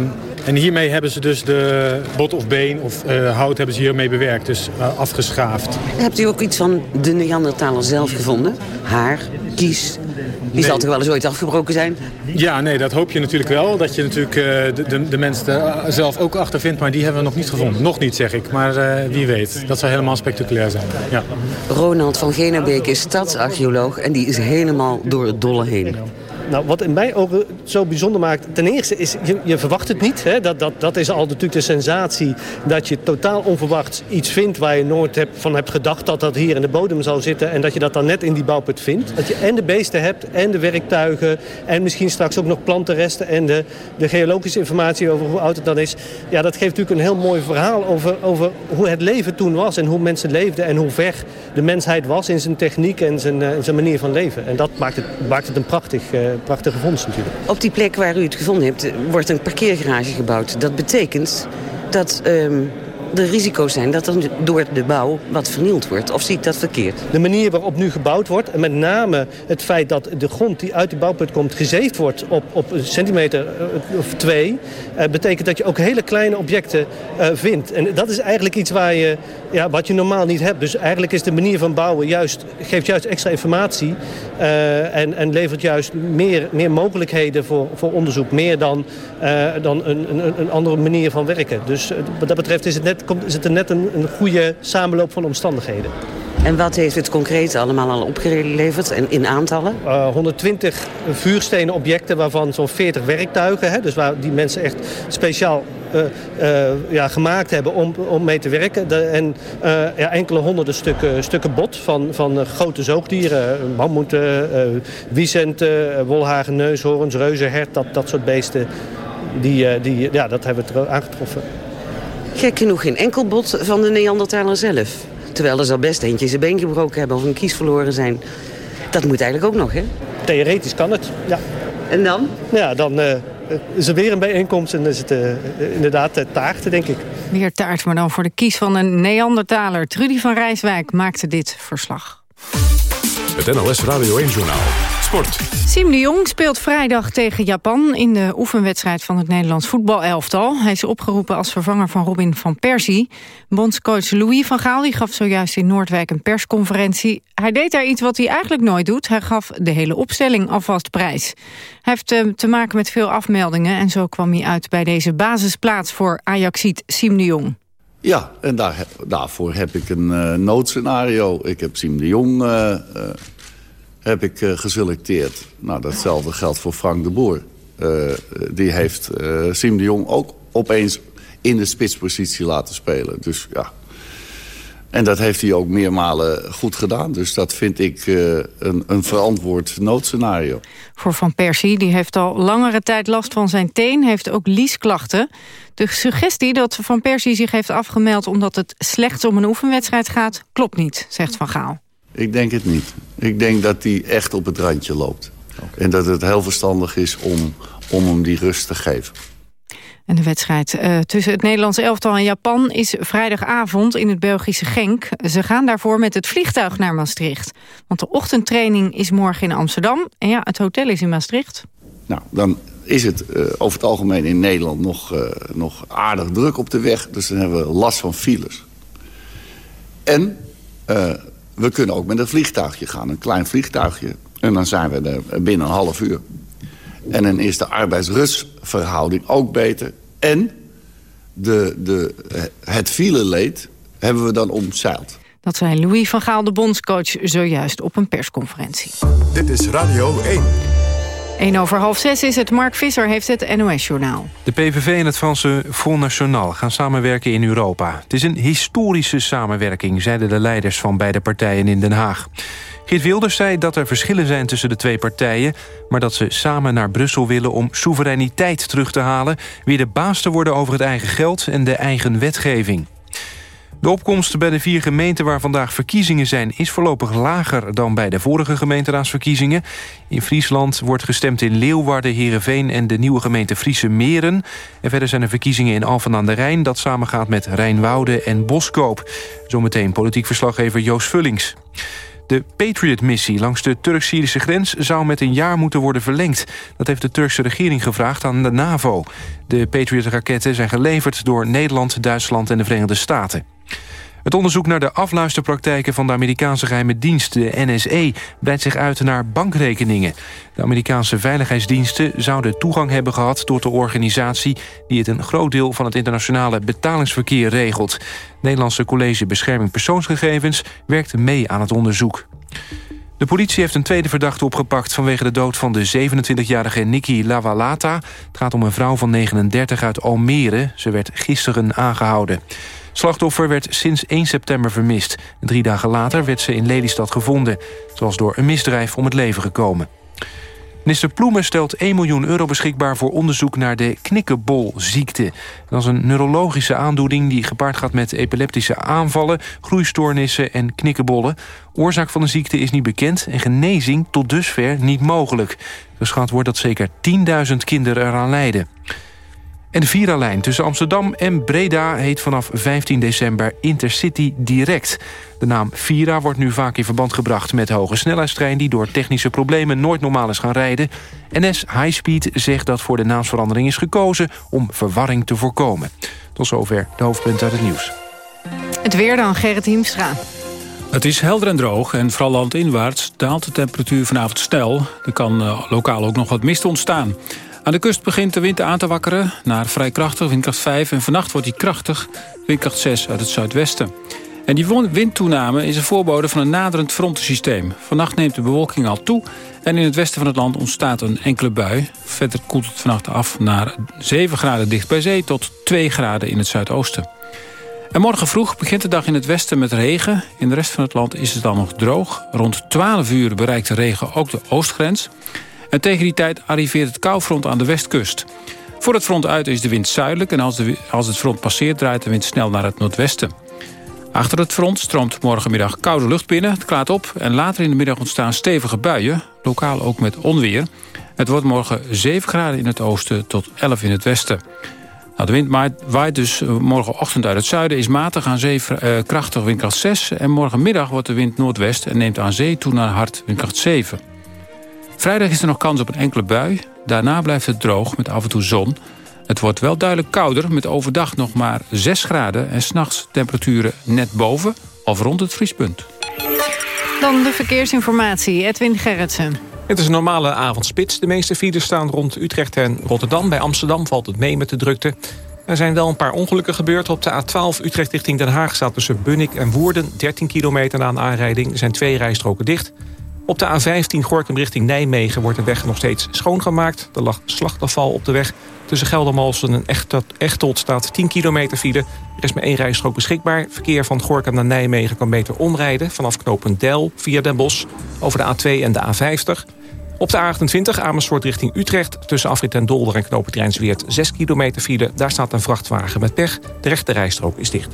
en hiermee hebben ze dus de bot of been of uh, hout hebben ze hiermee bewerkt, dus afgeschaafd. Hebt u ook iets van de Neandertaler zelf gevonden? Haar, kies, die zal toch wel eens ooit afgebroken zijn? Ja, nee, dat hoop je natuurlijk wel. Dat je natuurlijk uh, de, de, de, mensen er zelf ook achter vindt. Maar die hebben we nog niet gevonden. Nog niet, zeg ik. Maar uh, wie weet. Dat zou helemaal spectaculair zijn. Ja. Ronald van Genebeek is stadsarcheoloog. En die is helemaal door het dolle heen. Nou, wat in mijn ogen zo bijzonder maakt... ten eerste is, je, je verwacht het niet. Hè? Dat, dat, dat is al natuurlijk de sensatie dat je totaal onverwachts iets vindt... waar je nooit van hebt gedacht dat dat hier in de bodem zou zitten... en dat je dat dan net in die bouwput vindt. Dat je en de beesten hebt en de werktuigen... en misschien straks ook nog plantenresten... en de, de geologische informatie over hoe oud het dan is. Ja, dat geeft natuurlijk een heel mooi verhaal over, over hoe het leven toen was... en hoe mensen leefden en hoe ver de mensheid was in zijn techniek en zijn, uh, zijn manier van leven. En dat maakt het, maakt het een prachtig... Uh, prachtige vondst natuurlijk. Op die plek waar u het gevonden hebt, wordt een parkeergarage gebouwd. Dat betekent dat um, er risico's zijn dat er door de bouw wat vernield wordt. Of zie ik dat verkeerd? De manier waarop nu gebouwd wordt, en met name het feit dat de grond die uit de bouwput komt gezeefd wordt op, op een centimeter of twee, uh, betekent dat je ook hele kleine objecten uh, vindt. En dat is eigenlijk iets waar je, ja, wat je normaal niet hebt. Dus eigenlijk is de manier van bouwen juist, geeft juist extra informatie en, en levert juist meer, meer mogelijkheden voor, voor onderzoek. Meer dan, dan een, een, een andere manier van werken. Dus wat dat betreft is het net komt, is het er net een, een goede samenloop van omstandigheden. En wat heeft het concreet allemaal al opgeleverd en in aantallen? Uh, 120 vuurstenen objecten waarvan zo'n 40 werktuigen. Hè, dus waar die mensen echt speciaal uh, uh, ja, gemaakt hebben om, om mee te werken. De, en ja, enkele honderden stukken, stukken bot van, van grote zoogdieren. Mammoeten, wiesenten, wolhagen, neushoorns, reuzenhert, dat, dat soort beesten. Die, die, ja, dat hebben we aangetroffen. Gek genoeg geen enkel bot van de Neandertaler zelf. Terwijl er zal best eentje zijn been gebroken hebben of een kies verloren zijn. Dat moet eigenlijk ook nog, hè? Theoretisch kan het, ja. En dan? Ja, dan uh, is er weer een bijeenkomst en is het uh, inderdaad uh, taart, denk ik. Weer taart, maar dan voor de kies van een Neandertaler. Trudy van Rijswijk maakte dit verslag. Het NLS Radio 1-journaal. Sport. Siem de Jong speelt vrijdag tegen Japan... in de oefenwedstrijd van het Nederlands voetbalelftal. Hij is opgeroepen als vervanger van Robin van Persie. Bondscoach Louis van Gaal die gaf zojuist in Noordwijk een persconferentie. Hij deed daar iets wat hij eigenlijk nooit doet. Hij gaf de hele opstelling alvast prijs. Hij heeft uh, te maken met veel afmeldingen... en zo kwam hij uit bij deze basisplaats voor Ajaxiet Siem de Jong. Ja, en daar, daarvoor heb ik een uh, noodscenario. Ik heb Siem de Jong... Uh, heb ik uh, geselecteerd. Nou, datzelfde geldt voor Frank de Boer. Uh, die heeft uh, Siem de Jong ook opeens in de spitspositie laten spelen. Dus ja. En dat heeft hij ook meermalen goed gedaan. Dus dat vind ik een, een verantwoord noodscenario. Voor Van Persie, die heeft al langere tijd last van zijn teen... heeft ook liesklachten. De suggestie dat Van Persie zich heeft afgemeld... omdat het slechts om een oefenwedstrijd gaat, klopt niet, zegt Van Gaal. Ik denk het niet. Ik denk dat hij echt op het randje loopt. Okay. En dat het heel verstandig is om, om hem die rust te geven. En de wedstrijd uh, tussen het Nederlandse elftal en Japan is vrijdagavond in het Belgische Genk. Ze gaan daarvoor met het vliegtuig naar Maastricht. Want de ochtendtraining is morgen in Amsterdam. En ja, het hotel is in Maastricht. Nou, dan is het uh, over het algemeen in Nederland nog, uh, nog aardig druk op de weg. Dus dan hebben we last van files. En we kunnen ook met een vliegtuigje gaan, een klein vliegtuigje. En dan zijn we er binnen een half uur. En dan is de arbeidsrustverhouding ook beter. En de, de, het fileleed hebben we dan omzeild. Dat zei Louis van Gaal, de bondscoach, zojuist op een persconferentie. Dit is Radio 1. 1 over half 6 is het. Mark Visser heeft het NOS-journaal. De PVV en het Franse Front National gaan samenwerken in Europa. Het is een historische samenwerking, zeiden de leiders van beide partijen in Den Haag. Geert Wilders zei dat er verschillen zijn tussen de twee partijen... maar dat ze samen naar Brussel willen om soevereiniteit terug te halen... weer de baas te worden over het eigen geld en de eigen wetgeving. De opkomst bij de vier gemeenten waar vandaag verkiezingen zijn... is voorlopig lager dan bij de vorige gemeenteraadsverkiezingen. In Friesland wordt gestemd in Leeuwarden, Heerenveen... en de nieuwe gemeente Friese Meren. En verder zijn er verkiezingen in Alphen aan de Rijn... dat samengaat met Rijnwoude en Boskoop. Zometeen politiek verslaggever Joost Vullings. De Patriot-missie langs de Turk-Syrische grens zou met een jaar moeten worden verlengd. Dat heeft de Turkse regering gevraagd aan de NAVO. De Patriot-raketten zijn geleverd door Nederland, Duitsland en de Verenigde Staten. Het onderzoek naar de afluisterpraktijken van de Amerikaanse geheime dienst, de NSE, breidt zich uit naar bankrekeningen. De Amerikaanse veiligheidsdiensten zouden toegang hebben gehad tot de organisatie die het een groot deel van het internationale betalingsverkeer regelt. Het Nederlandse College Bescherming Persoonsgegevens werkte mee aan het onderzoek. De politie heeft een tweede verdachte opgepakt... vanwege de dood van de 27-jarige Nikki Lavalata. Het gaat om een vrouw van 39 uit Almere. Ze werd gisteren aangehouden. Slachtoffer werd sinds 1 september vermist. Drie dagen later werd ze in Lelystad gevonden. Ze was door een misdrijf om het leven gekomen. Minister Ploemen stelt 1 miljoen euro beschikbaar voor onderzoek naar de knikkenbolziekte. Dat is een neurologische aandoening die gepaard gaat met epileptische aanvallen, groeistoornissen en knikkenbollen. Oorzaak van de ziekte is niet bekend en genezing tot dusver niet mogelijk. Geschat wordt dat zeker 10.000 kinderen eraan lijden. En de Vira-lijn tussen Amsterdam en Breda heet vanaf 15 december Intercity Direct. De naam Vira wordt nu vaak in verband gebracht met hoge snelheidstrein... die door technische problemen nooit normaal is gaan rijden. NS Highspeed zegt dat voor de naamsverandering is gekozen... om verwarring te voorkomen. Tot zover de hoofdpunten uit het nieuws. Het weer dan, Gerrit Hiemstra. Het is helder en droog en vooral landinwaarts daalt de temperatuur vanavond snel. Er kan uh, lokaal ook nog wat mist ontstaan. Aan de kust begint de wind aan te wakkeren naar vrij krachtig, windkracht 5. En vannacht wordt die krachtig, windkracht 6 uit het zuidwesten. En die windtoename is een voorbode van een naderend frontensysteem. Vannacht neemt de bewolking al toe en in het westen van het land ontstaat een enkele bui. Verder koelt het vannacht af naar 7 graden dicht bij zee tot 2 graden in het zuidoosten. En morgen vroeg begint de dag in het westen met regen. In de rest van het land is het dan nog droog. Rond 12 uur bereikt de regen ook de oostgrens. En tegen die tijd arriveert het koufront aan de westkust. Voor het front uit is de wind zuidelijk... en als, de, als het front passeert draait de wind snel naar het noordwesten. Achter het front stroomt morgenmiddag koude lucht binnen. Het klaart op en later in de middag ontstaan stevige buien. Lokaal ook met onweer. Het wordt morgen 7 graden in het oosten tot 11 in het westen. Nou, de wind waait dus eh, morgenochtend uit het zuiden. Is matig aan zee uh, krachtig windkracht 6. En morgenmiddag wordt de wind noordwest en neemt aan zee toe naar hard windkracht 7. Vrijdag is er nog kans op een enkele bui. Daarna blijft het droog met af en toe zon. Het wordt wel duidelijk kouder met overdag nog maar 6 graden... en s'nachts temperaturen net boven of rond het vriespunt. Dan de verkeersinformatie, Edwin Gerritsen. Het is een normale avondspits. De meeste files staan rond Utrecht en Rotterdam. Bij Amsterdam valt het mee met de drukte. Er zijn wel een paar ongelukken gebeurd. Op de A12 Utrecht richting Den Haag staat tussen Bunnik en Woerden... 13 kilometer na een aanrijding. Zijn twee rijstroken dicht... Op de A15 Gorkum richting Nijmegen wordt de weg nog steeds schoongemaakt. Er lag slachtafval op de weg. Tussen Geldermalsen en Echtelt staat 10 kilometer file. Er is maar één rijstrook beschikbaar. Verkeer van Gorkum naar Nijmegen kan beter omrijden... vanaf knooppunt Del via Den Bosch over de A2 en de A50. Op de A28 Amersfoort richting Utrecht... tussen Afrit en Dolder en knooppunt Rijnsweert 6 kilometer file. Daar staat een vrachtwagen met pech. De rechte rijstrook is dicht.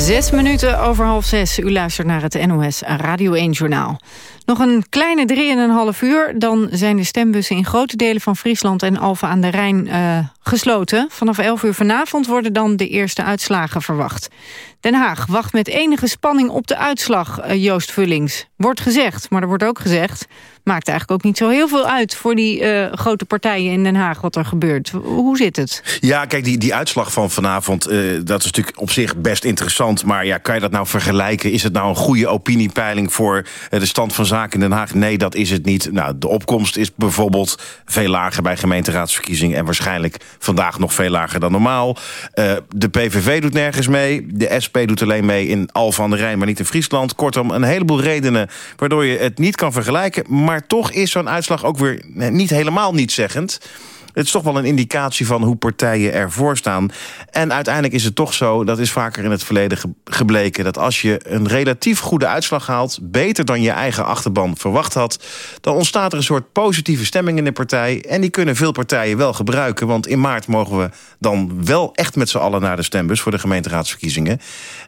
Zes minuten over half zes. U luistert naar het NOS Radio 1-journaal. Nog een kleine 3,5 uur, dan zijn de stembussen in grote delen van Friesland en Alphen aan de Rijn uh, gesloten. Vanaf 11 uur vanavond worden dan de eerste uitslagen verwacht. Den Haag wacht met enige spanning op de uitslag, uh, Joost Vullings. Wordt gezegd, maar er wordt ook gezegd... maakt eigenlijk ook niet zo heel veel uit voor die uh, grote partijen in Den Haag wat er gebeurt. Hoe zit het? Ja, kijk, die, die uitslag van vanavond, dat is natuurlijk op zich best interessant. Maar ja, kan je dat nou vergelijken? Is het nou een goede opiniepeiling voor de stand van zaken in Den Haag? Nee, dat is het niet. Nou, de opkomst is bijvoorbeeld veel lager bij gemeenteraadsverkiezingen... en waarschijnlijk vandaag nog veel lager dan normaal. De PVV doet nergens mee. De SP doet alleen mee in Alphen aan de Rijn, maar niet in Friesland. Kortom, een heleboel redenen waardoor je het niet kan vergelijken. Maar toch is zo'n uitslag ook weer niet helemaal niet zeggend. Het is toch wel een indicatie van hoe partijen ervoor staan. En uiteindelijk is het toch zo, dat is vaker in het verleden gebleken... dat als je een relatief goede uitslag haalt... beter dan je eigen achterban verwacht had... dan ontstaat er een soort positieve stemming in de partij. En die kunnen veel partijen wel gebruiken. Want in maart mogen we dan wel echt met z'n allen naar de stembus... voor de gemeenteraadsverkiezingen.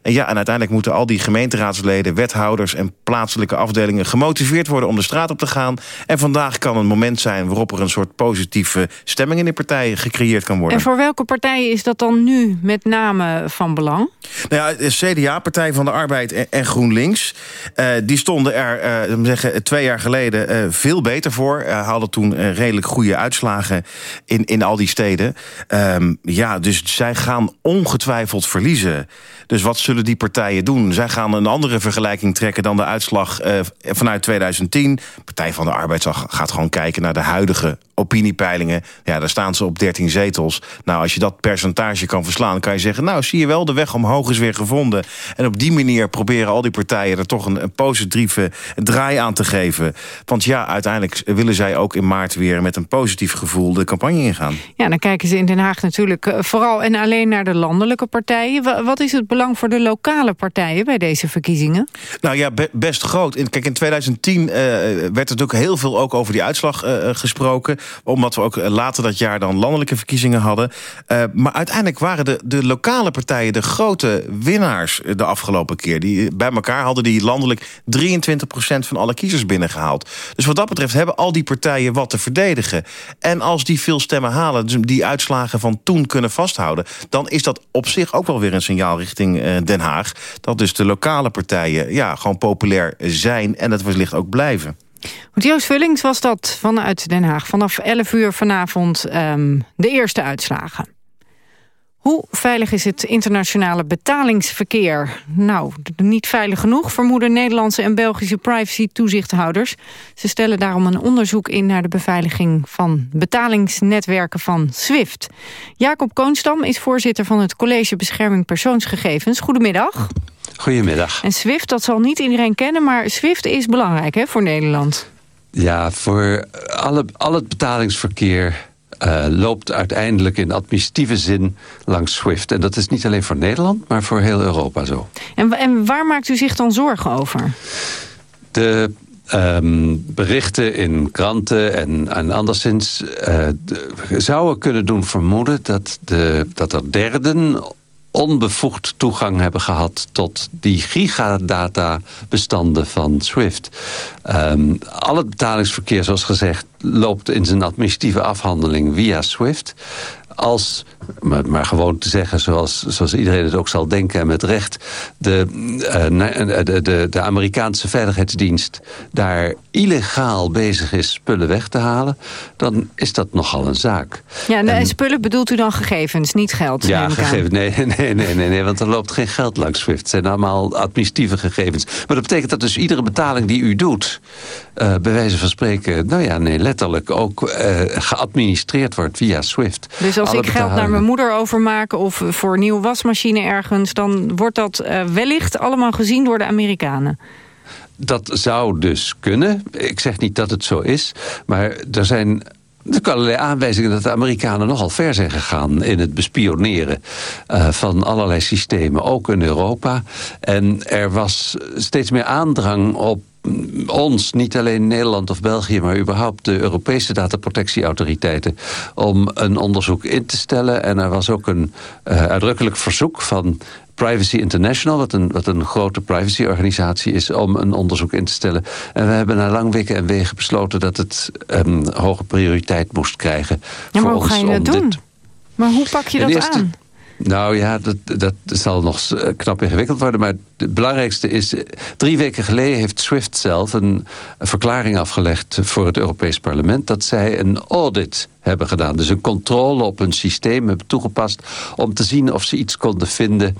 En ja, en uiteindelijk moeten al die gemeenteraadsleden... wethouders en plaatselijke afdelingen gemotiveerd worden... om de straat op te gaan. En vandaag kan een moment zijn waarop er een soort positieve stemming in de partijen gecreëerd kan worden. En voor welke partijen is dat dan nu met name van belang? Nou ja, de CDA, Partij van de Arbeid en GroenLinks... Uh, die stonden er uh, zeggen, twee jaar geleden uh, veel beter voor. haalden toen redelijk goede uitslagen in, in al die steden. Um, ja, dus zij gaan ongetwijfeld verliezen. Dus wat zullen die partijen doen? Zij gaan een andere vergelijking trekken dan de uitslag vanuit 2010. Partij van de Arbeid gaat gewoon kijken naar de huidige opiniepeilingen. Ja, daar staan ze op 13 zetels. Nou, als je dat percentage kan verslaan, kan je zeggen... nou, zie je wel, de weg omhoog is weer gevonden. En op die manier proberen al die partijen er toch een, een positieve draai aan te geven. Want ja, uiteindelijk willen zij ook in maart weer met een positief gevoel de campagne ingaan. Ja, dan kijken ze in Den Haag natuurlijk vooral en alleen naar de landelijke partijen. Wat is het belang voor de lokale partijen bij deze verkiezingen? Nou ja, best groot. Kijk, in 2010 uh, werd er natuurlijk heel veel ook over die uitslag uh, gesproken omdat we ook later dat jaar dan landelijke verkiezingen hadden. Uh, maar uiteindelijk waren de, de lokale partijen de grote winnaars de afgelopen keer. Die, bij elkaar hadden die landelijk 23% van alle kiezers binnengehaald. Dus wat dat betreft hebben al die partijen wat te verdedigen. En als die veel stemmen halen, dus die uitslagen van toen kunnen vasthouden... dan is dat op zich ook wel weer een signaal richting Den Haag. Dat dus de lokale partijen ja, gewoon populair zijn en dat wellicht ook blijven. Joost Vullings was dat vanuit Den Haag. Vanaf 11 uur vanavond um, de eerste uitslagen. Hoe veilig is het internationale betalingsverkeer? Nou, niet veilig genoeg, vermoeden Nederlandse en Belgische privacy-toezichthouders. Ze stellen daarom een onderzoek in naar de beveiliging van betalingsnetwerken van SWIFT. Jacob Koonstam is voorzitter van het College Bescherming Persoonsgegevens. Goedemiddag. Goedemiddag. En SWIFT, dat zal niet iedereen kennen, maar SWIFT is belangrijk hè, voor Nederland. Ja, voor alle, al het betalingsverkeer uh, loopt uiteindelijk in administratieve zin langs SWIFT. En dat is niet alleen voor Nederland, maar voor heel Europa zo. En, en waar maakt u zich dan zorgen over? De um, berichten in kranten en, en anderszins uh, zouden kunnen doen vermoeden... dat, de, dat er derden onbevoegd toegang hebben gehad tot die gigadata-bestanden van SWIFT. Um, al het betalingsverkeer, zoals gezegd, loopt in zijn administratieve afhandeling via SWIFT als, maar, maar, gewoon te zeggen zoals, zoals iedereen het ook zal denken en met recht... De, uh, de, de, de, Amerikaanse veiligheidsdienst daar illegaal bezig is spullen weg te halen... dan is dat nogal een zaak. Ja, en, en spullen bedoelt u dan gegevens, niet geld? Ja, gegevens. Nee, nee, nee, nee, nee, want er loopt geen geld langs SWIFT. Het zijn allemaal administratieve gegevens. Maar dat betekent dat dus iedere betaling die u doet... Uh, bij wijze van spreken, nou ja, nee, letterlijk ook uh, geadministreerd wordt via SWIFT. Dus als ik geld naar mijn moeder overmaak of voor een nieuwe wasmachine ergens... dan wordt dat uh, wellicht allemaal gezien door de Amerikanen. dat zou dus kunnen. Ik zeg niet dat het zo is, maar er zijn er kan allerlei aanwijzingen dat de Amerikanen nogal ver zijn gegaan... in het bespioneren uh, van allerlei systemen, ook in Europa. En er was steeds meer aandrang op ons, niet alleen Nederland of België... maar überhaupt de Europese dataprotectieautoriteiten... om een onderzoek in te stellen. En er was ook een uh, uitdrukkelijk verzoek van Privacy International... Wat een, wat een grote privacyorganisatie is... om een onderzoek in te stellen. En we hebben na lang wikken en wegen besloten... dat het um, hoge prioriteit moest krijgen. Ja, maar voor hoe ga je dat doen? Maar hoe pak je dat eerste, aan? Nou ja, dat, dat zal nog knap ingewikkeld worden. Maar het belangrijkste is... drie weken geleden heeft SWIFT zelf een, verklaring afgelegd... voor het Europees Parlement... dat zij een audit hebben gedaan. Dus een controle op hun systeem hebben toegepast... om te zien of ze iets konden vinden...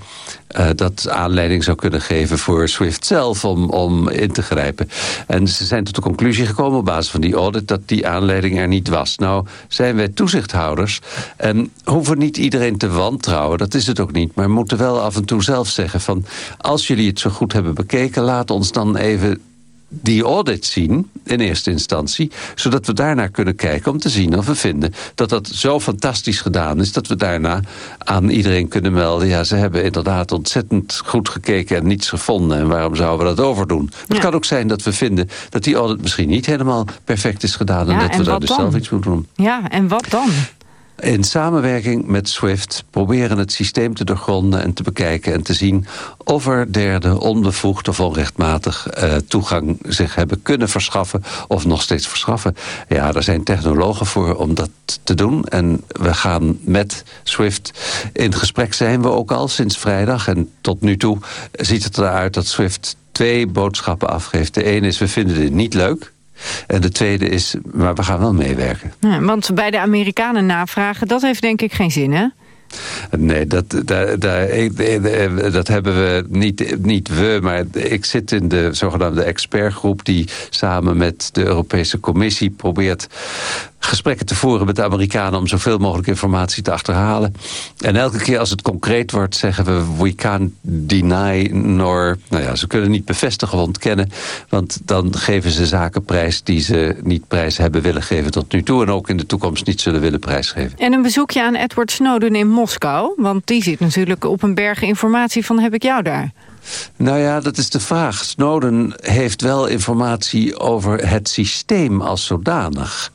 Uh, dat aanleiding zou kunnen geven voor SWIFT zelf om, om in te grijpen. En ze zijn tot de conclusie gekomen op basis van die audit... dat die aanleiding er niet was. Nou zijn wij toezichthouders en hoeven niet iedereen te wantrouwen. Dat is het ook niet, maar moeten wel af en toe zelf zeggen van... als jullie het zo goed hebben bekeken, laat ons dan even die audit zien in eerste instantie... zodat we daarna kunnen kijken om te zien of we vinden... dat dat zo fantastisch gedaan is... dat we daarna aan iedereen kunnen melden... ja, ze hebben inderdaad ontzettend goed gekeken en niets gevonden... en waarom zouden we dat overdoen? Het kan ook zijn dat we vinden dat die audit misschien niet helemaal perfect is gedaan... en Ja, dat en we daar dus dan? zelf iets moeten doen. Ja, en wat dan? In samenwerking met SWIFT proberen het systeem te doorgronden en te bekijken... en te zien of er derden onbevoegd of onrechtmatig eh, toegang zich hebben kunnen verschaffen... of nog steeds verschaffen. Ja, er zijn technologen voor om dat te doen. En we gaan met SWIFT in gesprek zijn we ook al sinds vrijdag. En tot nu toe ziet het eruit dat SWIFT twee boodschappen afgeeft. De ene is, we vinden dit niet leuk... En de tweede is, maar we gaan wel meewerken. Ja, want bij de Amerikanen navragen, dat heeft denk ik geen zin, hè? Nee, dat, daar, daar, dat hebben we niet, niet we, maar ik zit in de zogenaamde expertgroep... die samen met de Europese Commissie probeert gesprekken te voeren met de Amerikanen... om zoveel mogelijk informatie te achterhalen. En elke keer als het concreet wordt zeggen we... we can't deny nor... Nou ja, ze kunnen niet bevestigen of ontkennen... want dan geven ze zaken prijs die ze niet prijs hebben willen geven tot nu toe... en ook in de toekomst niet zullen willen prijsgeven. En een bezoekje aan Edward Snowden in Moskou. Want die zit natuurlijk op een berg informatie van heb ik jou daar. Nou ja, dat is de vraag. Snowden heeft wel informatie over het systeem als zodanig.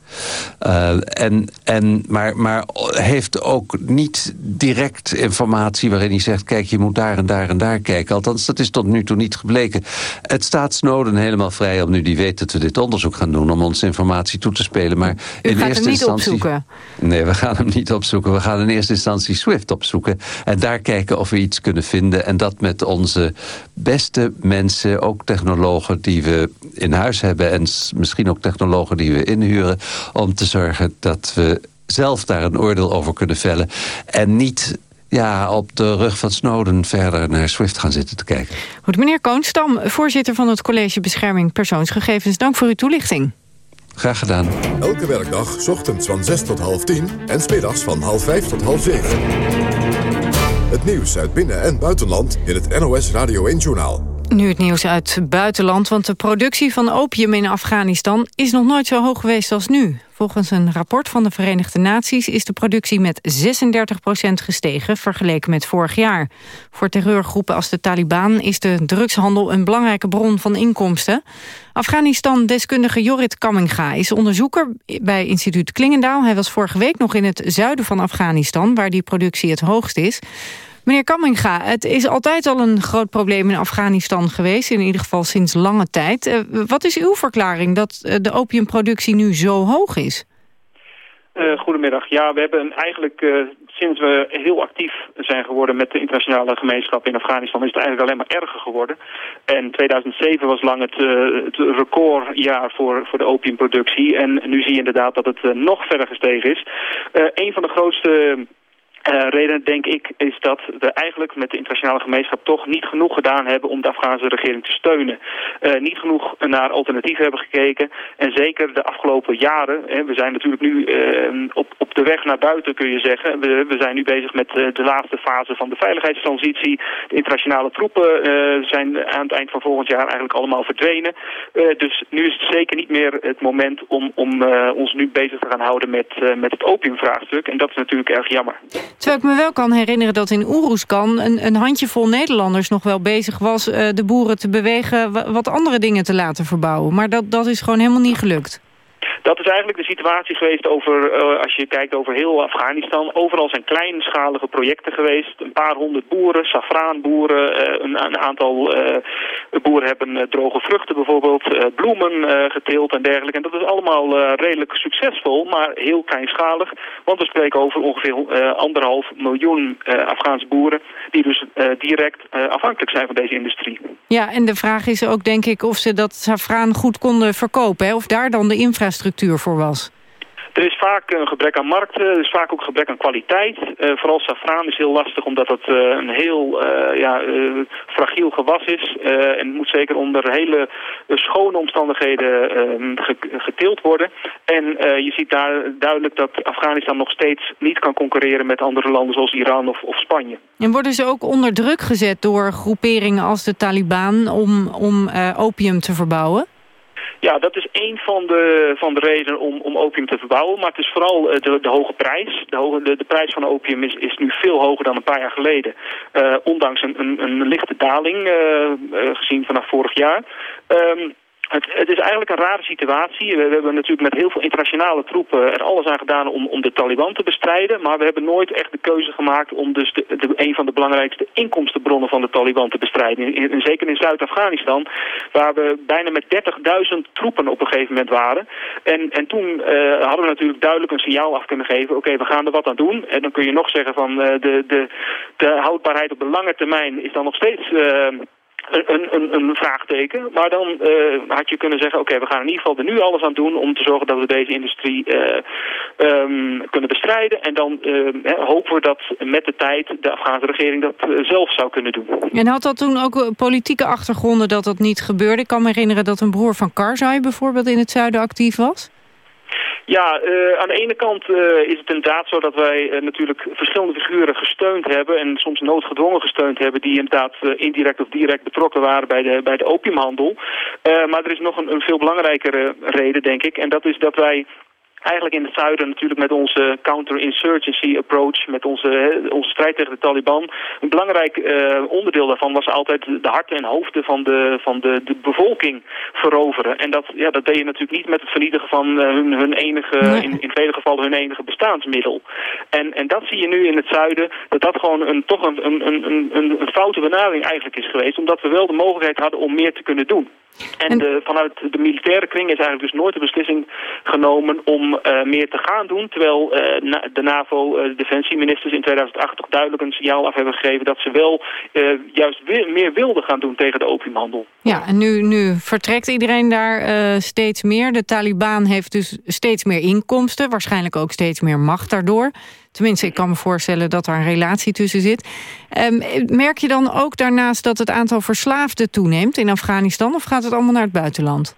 Uh, en, en, maar, maar heeft ook niet direct informatie waarin hij zegt... kijk, je moet daar en daar en daar kijken. Althans, dat is tot nu toe niet gebleken. Het staat Snowden helemaal vrij om nu die weet dat we dit onderzoek gaan doen... om ons informatie toe te spelen. Maar U in gaat eerste hem niet instantie... opzoeken. Nee, we gaan hem niet opzoeken. We gaan in eerste instantie SWIFT opzoeken. En daar kijken of we iets kunnen vinden. En dat met onze beste mensen, ook technologen die we in huis hebben... en misschien ook technologen die we inhuren... om te zorgen dat we zelf daar een oordeel over kunnen vellen. En niet ja, op de rug van Snowden verder naar SWIFT gaan zitten te kijken. Goed, meneer Koonstam, voorzitter van het College Bescherming Persoonsgegevens. Dank voor uw toelichting. Graag gedaan. Elke werkdag, 's ochtends van 6 tot half 10 en smiddags van half 5 tot half 7. Het nieuws uit binnen- en buitenland in het NOS Radio 1-journaal. Nu het nieuws uit het buitenland, want de productie van opium in Afghanistan is nog nooit zo hoog geweest als nu. Volgens een rapport van de Verenigde Naties is de productie met 36% gestegen vergeleken met vorig jaar. Voor terreurgroepen als de Taliban is de drugshandel een belangrijke bron van inkomsten. Afghanistan-deskundige Jorrit Kamminga is onderzoeker bij instituut Klingendaal. Hij was vorige week nog in het zuiden van Afghanistan, waar die productie het hoogst is. Meneer Kamminga, het is altijd al een groot probleem in Afghanistan geweest. In ieder geval sinds lange tijd. Eh, wat is uw verklaring dat eh, de opiumproductie nu zo hoog is? Eh, goedemiddag. Ja, we hebben eigenlijk sinds we heel actief zijn geworden met de internationale gemeenschap in Afghanistan is het eigenlijk alleen maar erger geworden. En 2007 was lang het, het recordjaar voor, voor de opiumproductie. En nu zie je inderdaad dat het nog verder gestegen is. Een van de grootste reden, denk ik, is dat we eigenlijk met de internationale gemeenschap toch niet genoeg gedaan hebben om de Afghaanse regering te steunen. Uh, niet genoeg naar alternatieven hebben gekeken. En zeker de afgelopen jaren, hè, we zijn natuurlijk nu uh, op, op de weg naar buiten kun je zeggen. We, we zijn nu bezig met de laatste fase van de veiligheidstransitie. De internationale troepen zijn aan het eind van volgend jaar eigenlijk allemaal verdwenen. dus nu is het zeker niet meer het moment om, om ons nu bezig te gaan houden met, met het opiumvraagstuk. En dat is natuurlijk erg jammer. Terwijl ik me wel kan herinneren dat in Oeroeskan... een, een handjevol Nederlanders nog wel bezig was... Uh, de boeren te bewegen wat andere dingen te laten verbouwen. Maar dat, dat is gewoon helemaal niet gelukt. Dat is eigenlijk de situatie geweest over, uh, als je kijkt over heel Afghanistan. Overal zijn kleinschalige projecten geweest. Een paar honderd boeren, safraanboeren. Uh, een, een, aantal uh, boeren hebben droge vruchten bijvoorbeeld. bloemen geteeld en dergelijke. En dat is allemaal redelijk succesvol, maar heel kleinschalig. Want we spreken over ongeveer anderhalf miljoen Afghaanse boeren... die dus direct afhankelijk zijn van deze industrie. Ja, en de vraag is ook denk ik of ze dat safraan goed konden verkopen. Hè? Of daar dan de infrastructuur voor was? Er is vaak een gebrek aan markten, er is vaak ook gebrek aan kwaliteit. Uh, vooral safraan is heel lastig omdat het uh, een heel uh, ja, fragiel gewas is. en het moet zeker onder hele schone omstandigheden ehm, geteeld worden. En je ziet daar duidelijk dat Afghanistan nog steeds niet kan concurreren met andere landen zoals Iran of, of Spanje. En worden ze ook onder druk gezet door groeperingen als de Taliban om, om opium te verbouwen? Ja, dat is één van de, van de redenen om, om opium te verbouwen. Maar het is vooral eh, de, de hoge prijs. De, hoge, de, prijs van opium is, is nu veel hoger dan een paar jaar geleden. Uh, ondanks een, een, een lichte daling, uh, gezien vanaf vorig jaar. Um, het, het, is eigenlijk een rare situatie. We, we, hebben natuurlijk met heel veel internationale troepen er alles aan gedaan om, om de Taliban te bestrijden. Maar we hebben nooit echt de keuze gemaakt om dus de, een van de belangrijkste inkomstenbronnen van de Taliban te bestrijden. In, zeker in Zuid-Afghanistan, waar we bijna met 30.000 troepen op een gegeven moment waren. En, en toen uh, hadden we natuurlijk duidelijk een signaal af kunnen geven. Oké, we gaan er wat aan doen. En dan kun je nog zeggen van uh, de, de, houdbaarheid op de lange termijn is dan nog steeds... Uh, een, een, een, vraagteken. Maar dan uh, had je kunnen zeggen, oké, we gaan in ieder geval er nu alles aan doen om te zorgen dat we deze industrie uh, um, kunnen bestrijden. En dan uh, hopen we dat met de tijd de Afghaanse regering dat zelf zou kunnen doen. En had dat toen ook politieke achtergronden dat dat niet gebeurde? Ik kan me herinneren dat een broer van Karzai bijvoorbeeld in het zuiden actief was. Ja, uh, aan de ene kant uh, is het inderdaad zo dat wij uh, natuurlijk verschillende figuren gesteund hebben en soms noodgedwongen gesteund hebben die inderdaad indirect of direct betrokken waren bij de, bij de opiumhandel. maar er is nog een, een veel belangrijkere reden, denk ik, en dat is dat wij eigenlijk in het zuiden natuurlijk met onze counterinsurgency approach, met onze, onze strijd tegen de Taliban. Een belangrijk uh, onderdeel daarvan was altijd de harten en hoofden van de, van de, de bevolking veroveren. En dat, ja, dat deed je natuurlijk niet met het vernietigen van uh, hun, hun enige, nee. in, in vele gevallen hun enige bestaansmiddel. En, en dat zie je nu in het zuiden, dat dat gewoon een, toch een, een, een, een, een foute benadering eigenlijk is geweest, omdat we wel de mogelijkheid hadden om meer te kunnen doen. En de, vanuit de militaire kring is eigenlijk dus nooit de beslissing genomen om uh, meer te gaan doen. Terwijl na, de NAVO, uh, de defensieministers in 2008 toch duidelijk een signaal af hebben gegeven dat ze wel juist meer wilden gaan doen tegen de opiumhandel. Ja, en nu, nu vertrekt iedereen daar steeds meer. De Taliban heeft dus steeds meer inkomsten, waarschijnlijk ook steeds meer macht daardoor. Tenminste, ik kan me voorstellen dat er een relatie tussen zit. Um, merk je dan ook daarnaast dat het aantal verslaafden toeneemt in Afghanistan... of gaat het allemaal naar het buitenland?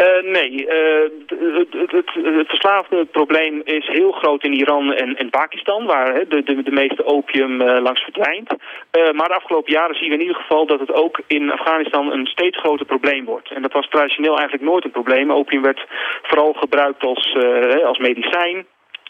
Uh, nee, uh, het, het, het, verslaafde probleem is heel groot in Iran en, en Pakistan, waar de, de, de, meeste opium uh, langs verdwijnt. maar de afgelopen jaren zien we in ieder geval dat het ook in Afghanistan een steeds groter probleem wordt. En dat was traditioneel eigenlijk nooit een probleem. Opium werd vooral gebruikt als, als medicijn.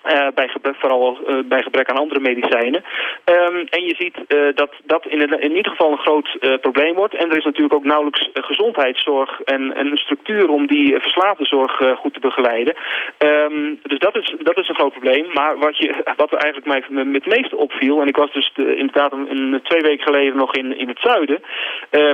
Uh, bij gebrek, vooral uh, bij gebrek aan andere medicijnen. Um, en je ziet uh, dat dat in, in, ieder geval een groot probleem wordt. En er is natuurlijk ook nauwelijks gezondheidszorg en, en, een structuur om die verslaafdenzorg goed te begeleiden. Um, dus dat is, dat is een groot probleem. Maar wat, je, wat er eigenlijk mij het meeste opviel, en ik was dus de, inderdaad een, twee weken geleden nog in, in het zuiden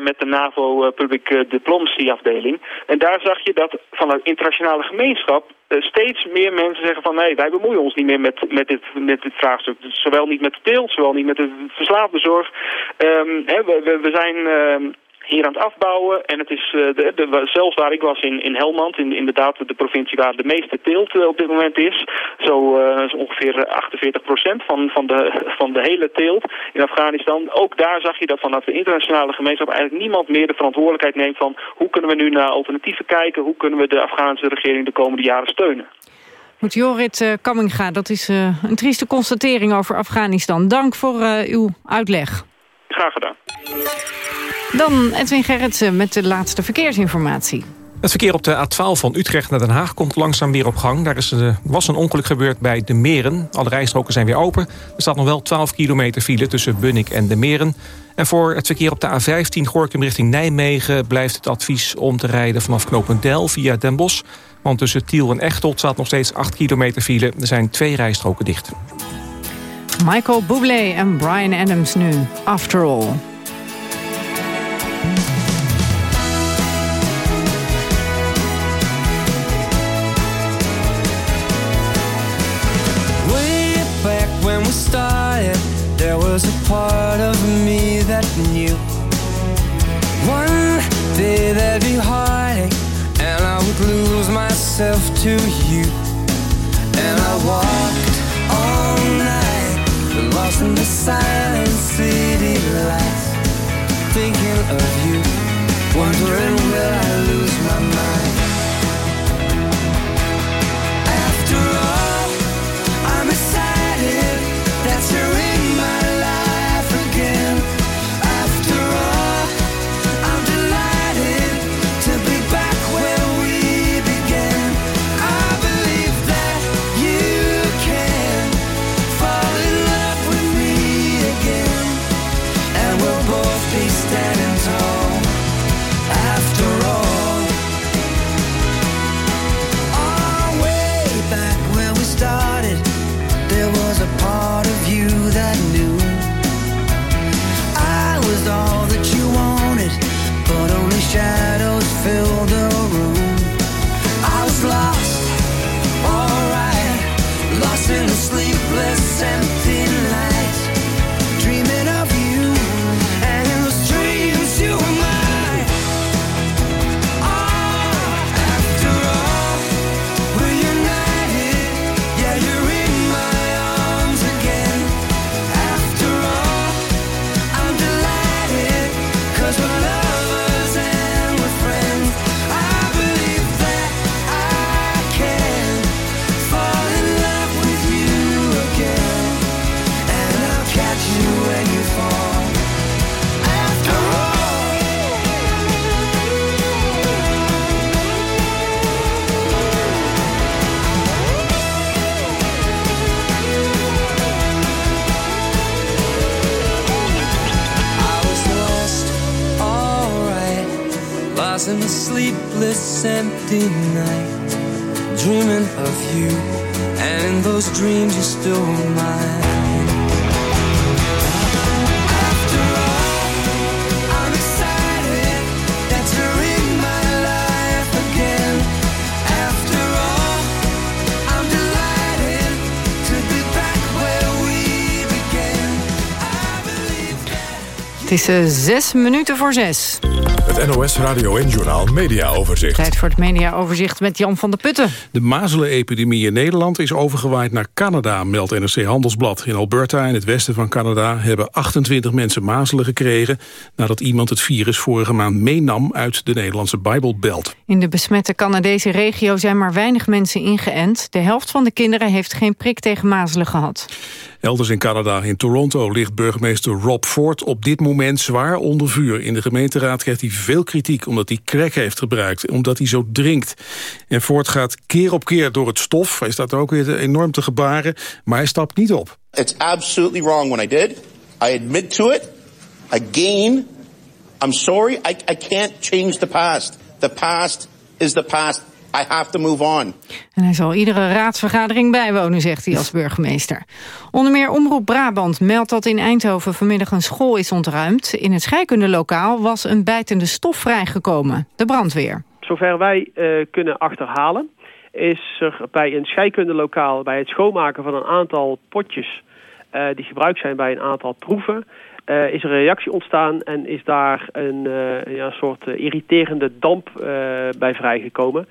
met de NAVO Public Diplomacy afdeling. En daar zag je dat vanuit internationale gemeenschap steeds meer mensen zeggen van nee, wij bemoeien ons niet meer met, met, dit, met dit vraagstuk. Dus zowel niet met de teelt, zowel niet met de verslaafdenzorg. Um, hè, we, we, zijn... Uh, hier aan het afbouwen. En het is uh, de, de, zelfs waar ik was in, in Helmand, in, inderdaad de provincie waar de meeste teelt uh, op dit moment is. Zo, uh, ongeveer 48 procent van, van, de, van de hele teelt in Afghanistan. Ook daar zag je dat vanuit de internationale gemeenschap eigenlijk niemand meer de verantwoordelijkheid neemt van hoe kunnen we nu naar alternatieven kijken, hoe kunnen we de Afghaanse regering de komende jaren steunen. Goed, Jorit uh, Kamminga, dat is uh, een trieste constatering over Afghanistan. Dank voor uh, uw uitleg. Graag gedaan. Dan Edwin Gerritsen met de laatste verkeersinformatie. Het verkeer op de A12 van Utrecht naar Den Haag komt langzaam weer op gang. Daar is een, was een ongeluk gebeurd bij de Meren. Alle rijstroken zijn weer open. Er staat nog wel 12 kilometer file tussen Bunnik en de Meren. En voor het verkeer op de A15 Gorkum richting Nijmegen... blijft het advies om te rijden vanaf knooppunt Del via Den Bosch. Want tussen Tiel en Echtelt staat nog steeds 8 kilometer file. Er zijn twee rijstroken dicht. Michael Bublé en Brian Adams nu, After All. started, there was a part of me that knew one day there'd be heartache, would lose myself to you. And I walked all night, lost in the silent city lights, thinking of you, wondering will I lose my mind. Is uh, zes minuten voor zes. Het NOS Radio en Journaal Media Overzicht. Tijd voor het mediaoverzicht met Jan van der Putten. De mazelenepidemie in Nederland is overgewaaid naar Canada, meldt NRC Handelsblad. In Alberta, in het westen van Canada, hebben 28 mensen mazelen gekregen... nadat iemand het virus vorige maand meenam uit de Nederlandse Bijbelbelt. In de besmette Canadese regio zijn maar weinig mensen ingeënt. De helft van de kinderen heeft geen prik tegen mazelen gehad. Elders in Canada, in Toronto, ligt burgemeester Rob Ford op dit moment zwaar onder vuur. In de gemeenteraad krijgt hij veel kritiek omdat hij crack heeft gebruikt, omdat hij zo drinkt. En Ford gaat keer op keer door het stof. Hij staat er ook weer enorm te gebaren, maar hij stapt niet op. It's absolutely wrong what I did. I admit to it. Again, I'm sorry. I, I can't change the past. The past is the past. I have to move on. En hij zal iedere raadsvergadering bijwonen, zegt hij als burgemeester. Onder meer Omroep Brabant meldt dat in Eindhoven vanmiddag een school is ontruimd. In het scheikundelokaal was een bijtende stof vrijgekomen. De brandweer. Zover wij uh, kunnen achterhalen is er bij een scheikundelokaal... bij het schoonmaken van een aantal potjes... Uh, die gebruikt zijn bij een aantal proeven... eh, is er een reactie ontstaan en is daar een eh, ja, soort eh, irriterende damp eh, bij vrijgekomen.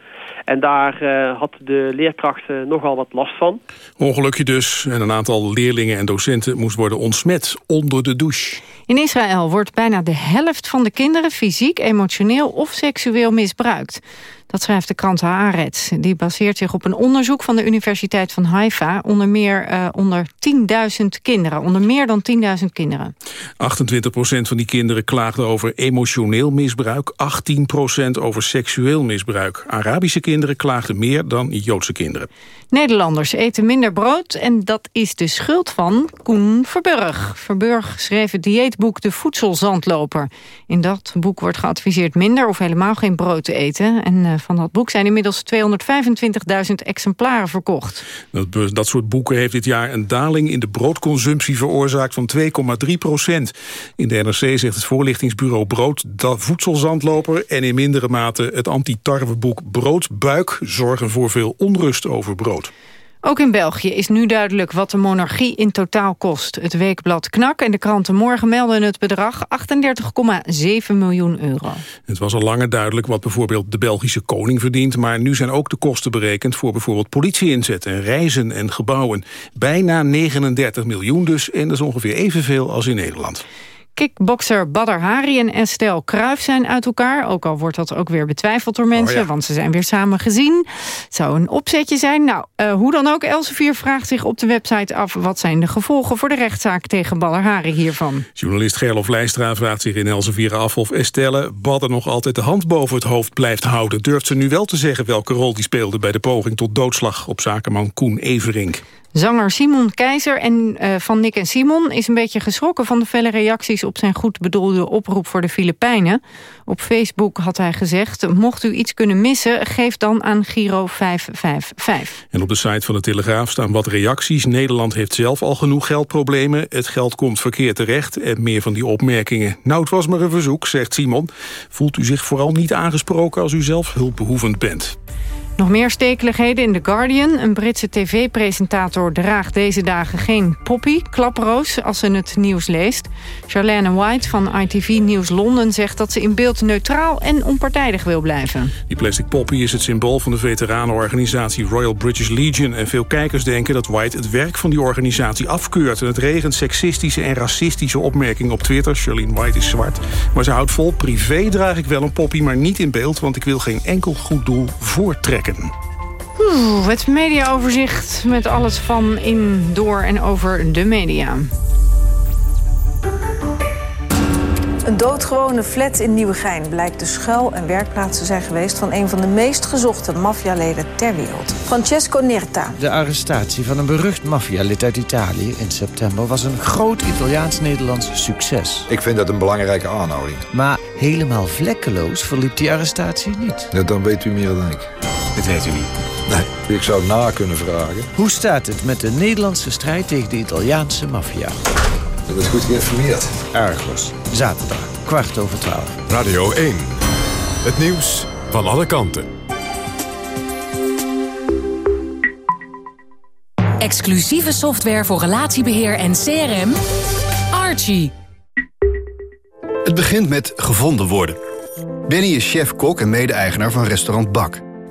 En daar eh, had de leerkracht eh, nogal wat last van. Ongelukje dus. En een aantal leerlingen en docenten moest worden ontsmet onder de douche. In Israël wordt bijna de helft van de kinderen fysiek, emotioneel of seksueel misbruikt. Dat schrijft de krant Haaretz. Die baseert zich op een onderzoek van de Universiteit van Haifa... onder meer uh, onder 10.000 kinderen, onder meer dan 10.000 kinderen. 28% van die kinderen klaagden over emotioneel misbruik... 18% over seksueel misbruik. Arabische kinderen klaagden meer dan Joodse kinderen. Nederlanders eten minder brood en dat is de schuld van Koen Verburg. Verburg schreef het dieetboek De Voedselzandloper. In dat boek wordt geadviseerd minder of helemaal geen brood te eten. En uh, van dat boek zijn inmiddels 225.000 exemplaren verkocht. Dat, dat soort boeken heeft dit jaar een daling in de broodconsumptie veroorzaakt van 2,3 procent. In de NRC zegt het voorlichtingsbureau Brood dat voedselzandloper en in mindere mate het anti-tarweboek Broodbuik zorgen voor veel onrust over brood. Ook in België is nu duidelijk wat de monarchie in totaal kost. Het weekblad Knak en de kranten Morgen melden het bedrag 38,7 miljoen euro. Het was al langer duidelijk wat bijvoorbeeld de Belgische koning verdient... maar nu zijn ook de kosten berekend voor bijvoorbeeld politieinzet... en reizen en gebouwen. Bijna 39 miljoen dus en dat is ongeveer evenveel als in Nederland. Kickbokser Badr Hari en Estelle Kruif zijn uit elkaar. Ook al wordt dat ook weer betwijfeld door mensen, oh ja. want ze zijn weer samen gezien. Het zou een opzetje zijn. Nou, uh, hoe dan ook, Elsevier vraagt zich op de website af... wat zijn de gevolgen voor de rechtszaak tegen Badr Hari hiervan? Journalist Gerlof Leistra vraagt zich in Elsevier af... of Estelle Badr nog altijd de hand boven het hoofd blijft houden. Durft ze nu wel te zeggen welke rol die speelde... bij de poging tot doodslag op zakenman Koen Everink? Zanger Simon Keizer en, uh, van Nick en Simon is een beetje geschrokken van de felle reacties op zijn goed bedoelde oproep voor de Filipijnen. Op Facebook had hij gezegd, mocht u iets kunnen missen, geef dan aan Giro 555. En op de site van de Telegraaf staan wat reacties. Nederland heeft zelf al genoeg geldproblemen. Het geld komt verkeerd terecht en meer van die opmerkingen. Nou, het was maar een verzoek, zegt Simon. Voelt u zich vooral niet aangesproken als u zelf hulpbehoevend bent. Nog meer stekeligheden in The Guardian. Een Britse tv-presentator draagt deze dagen geen poppy, klaproos, als ze het nieuws leest. Charlene White van ITV Nieuws Londen zegt dat ze in beeld neutraal en onpartijdig wil blijven. Die plastic poppy is het symbool van de veteranenorganisatie Royal British Legion. En veel kijkers denken dat White het werk van die organisatie afkeurt. En het regent seksistische en racistische opmerkingen op Twitter. Charlene White is zwart. Maar ze houdt vol, privé draag ik wel een poppy, maar niet in beeld... want ik wil geen enkel goed doel voortrekken. Oeh, het mediaoverzicht met alles van, in, door en over de media. Een doodgewone flat in Nieuwegein blijkt de schuil- en werkplaats te zijn geweest... van een van de meest gezochte maffialeden ter wereld. Francesco Nerta. De arrestatie van een berucht maffialid uit Italië in september... was een groot Italiaans-Nederlands succes. Ik vind dat een belangrijke aanhouding. Maar helemaal vlekkeloos verliep die arrestatie niet. Ja, dan weet u meer dan ik. Dit weet u niet. Nee, ik zou na kunnen vragen. Hoe staat het met de Nederlandse strijd tegen de Italiaanse maffia? Ik ben goed geïnformeerd. Argos, zaterdag, kwart over twaalf. Radio 1, het nieuws van alle kanten. Exclusieve software voor relatiebeheer en CRM. Archie. Het begint met gevonden worden. Benny is chef-kok en mede-eigenaar van restaurant Bak.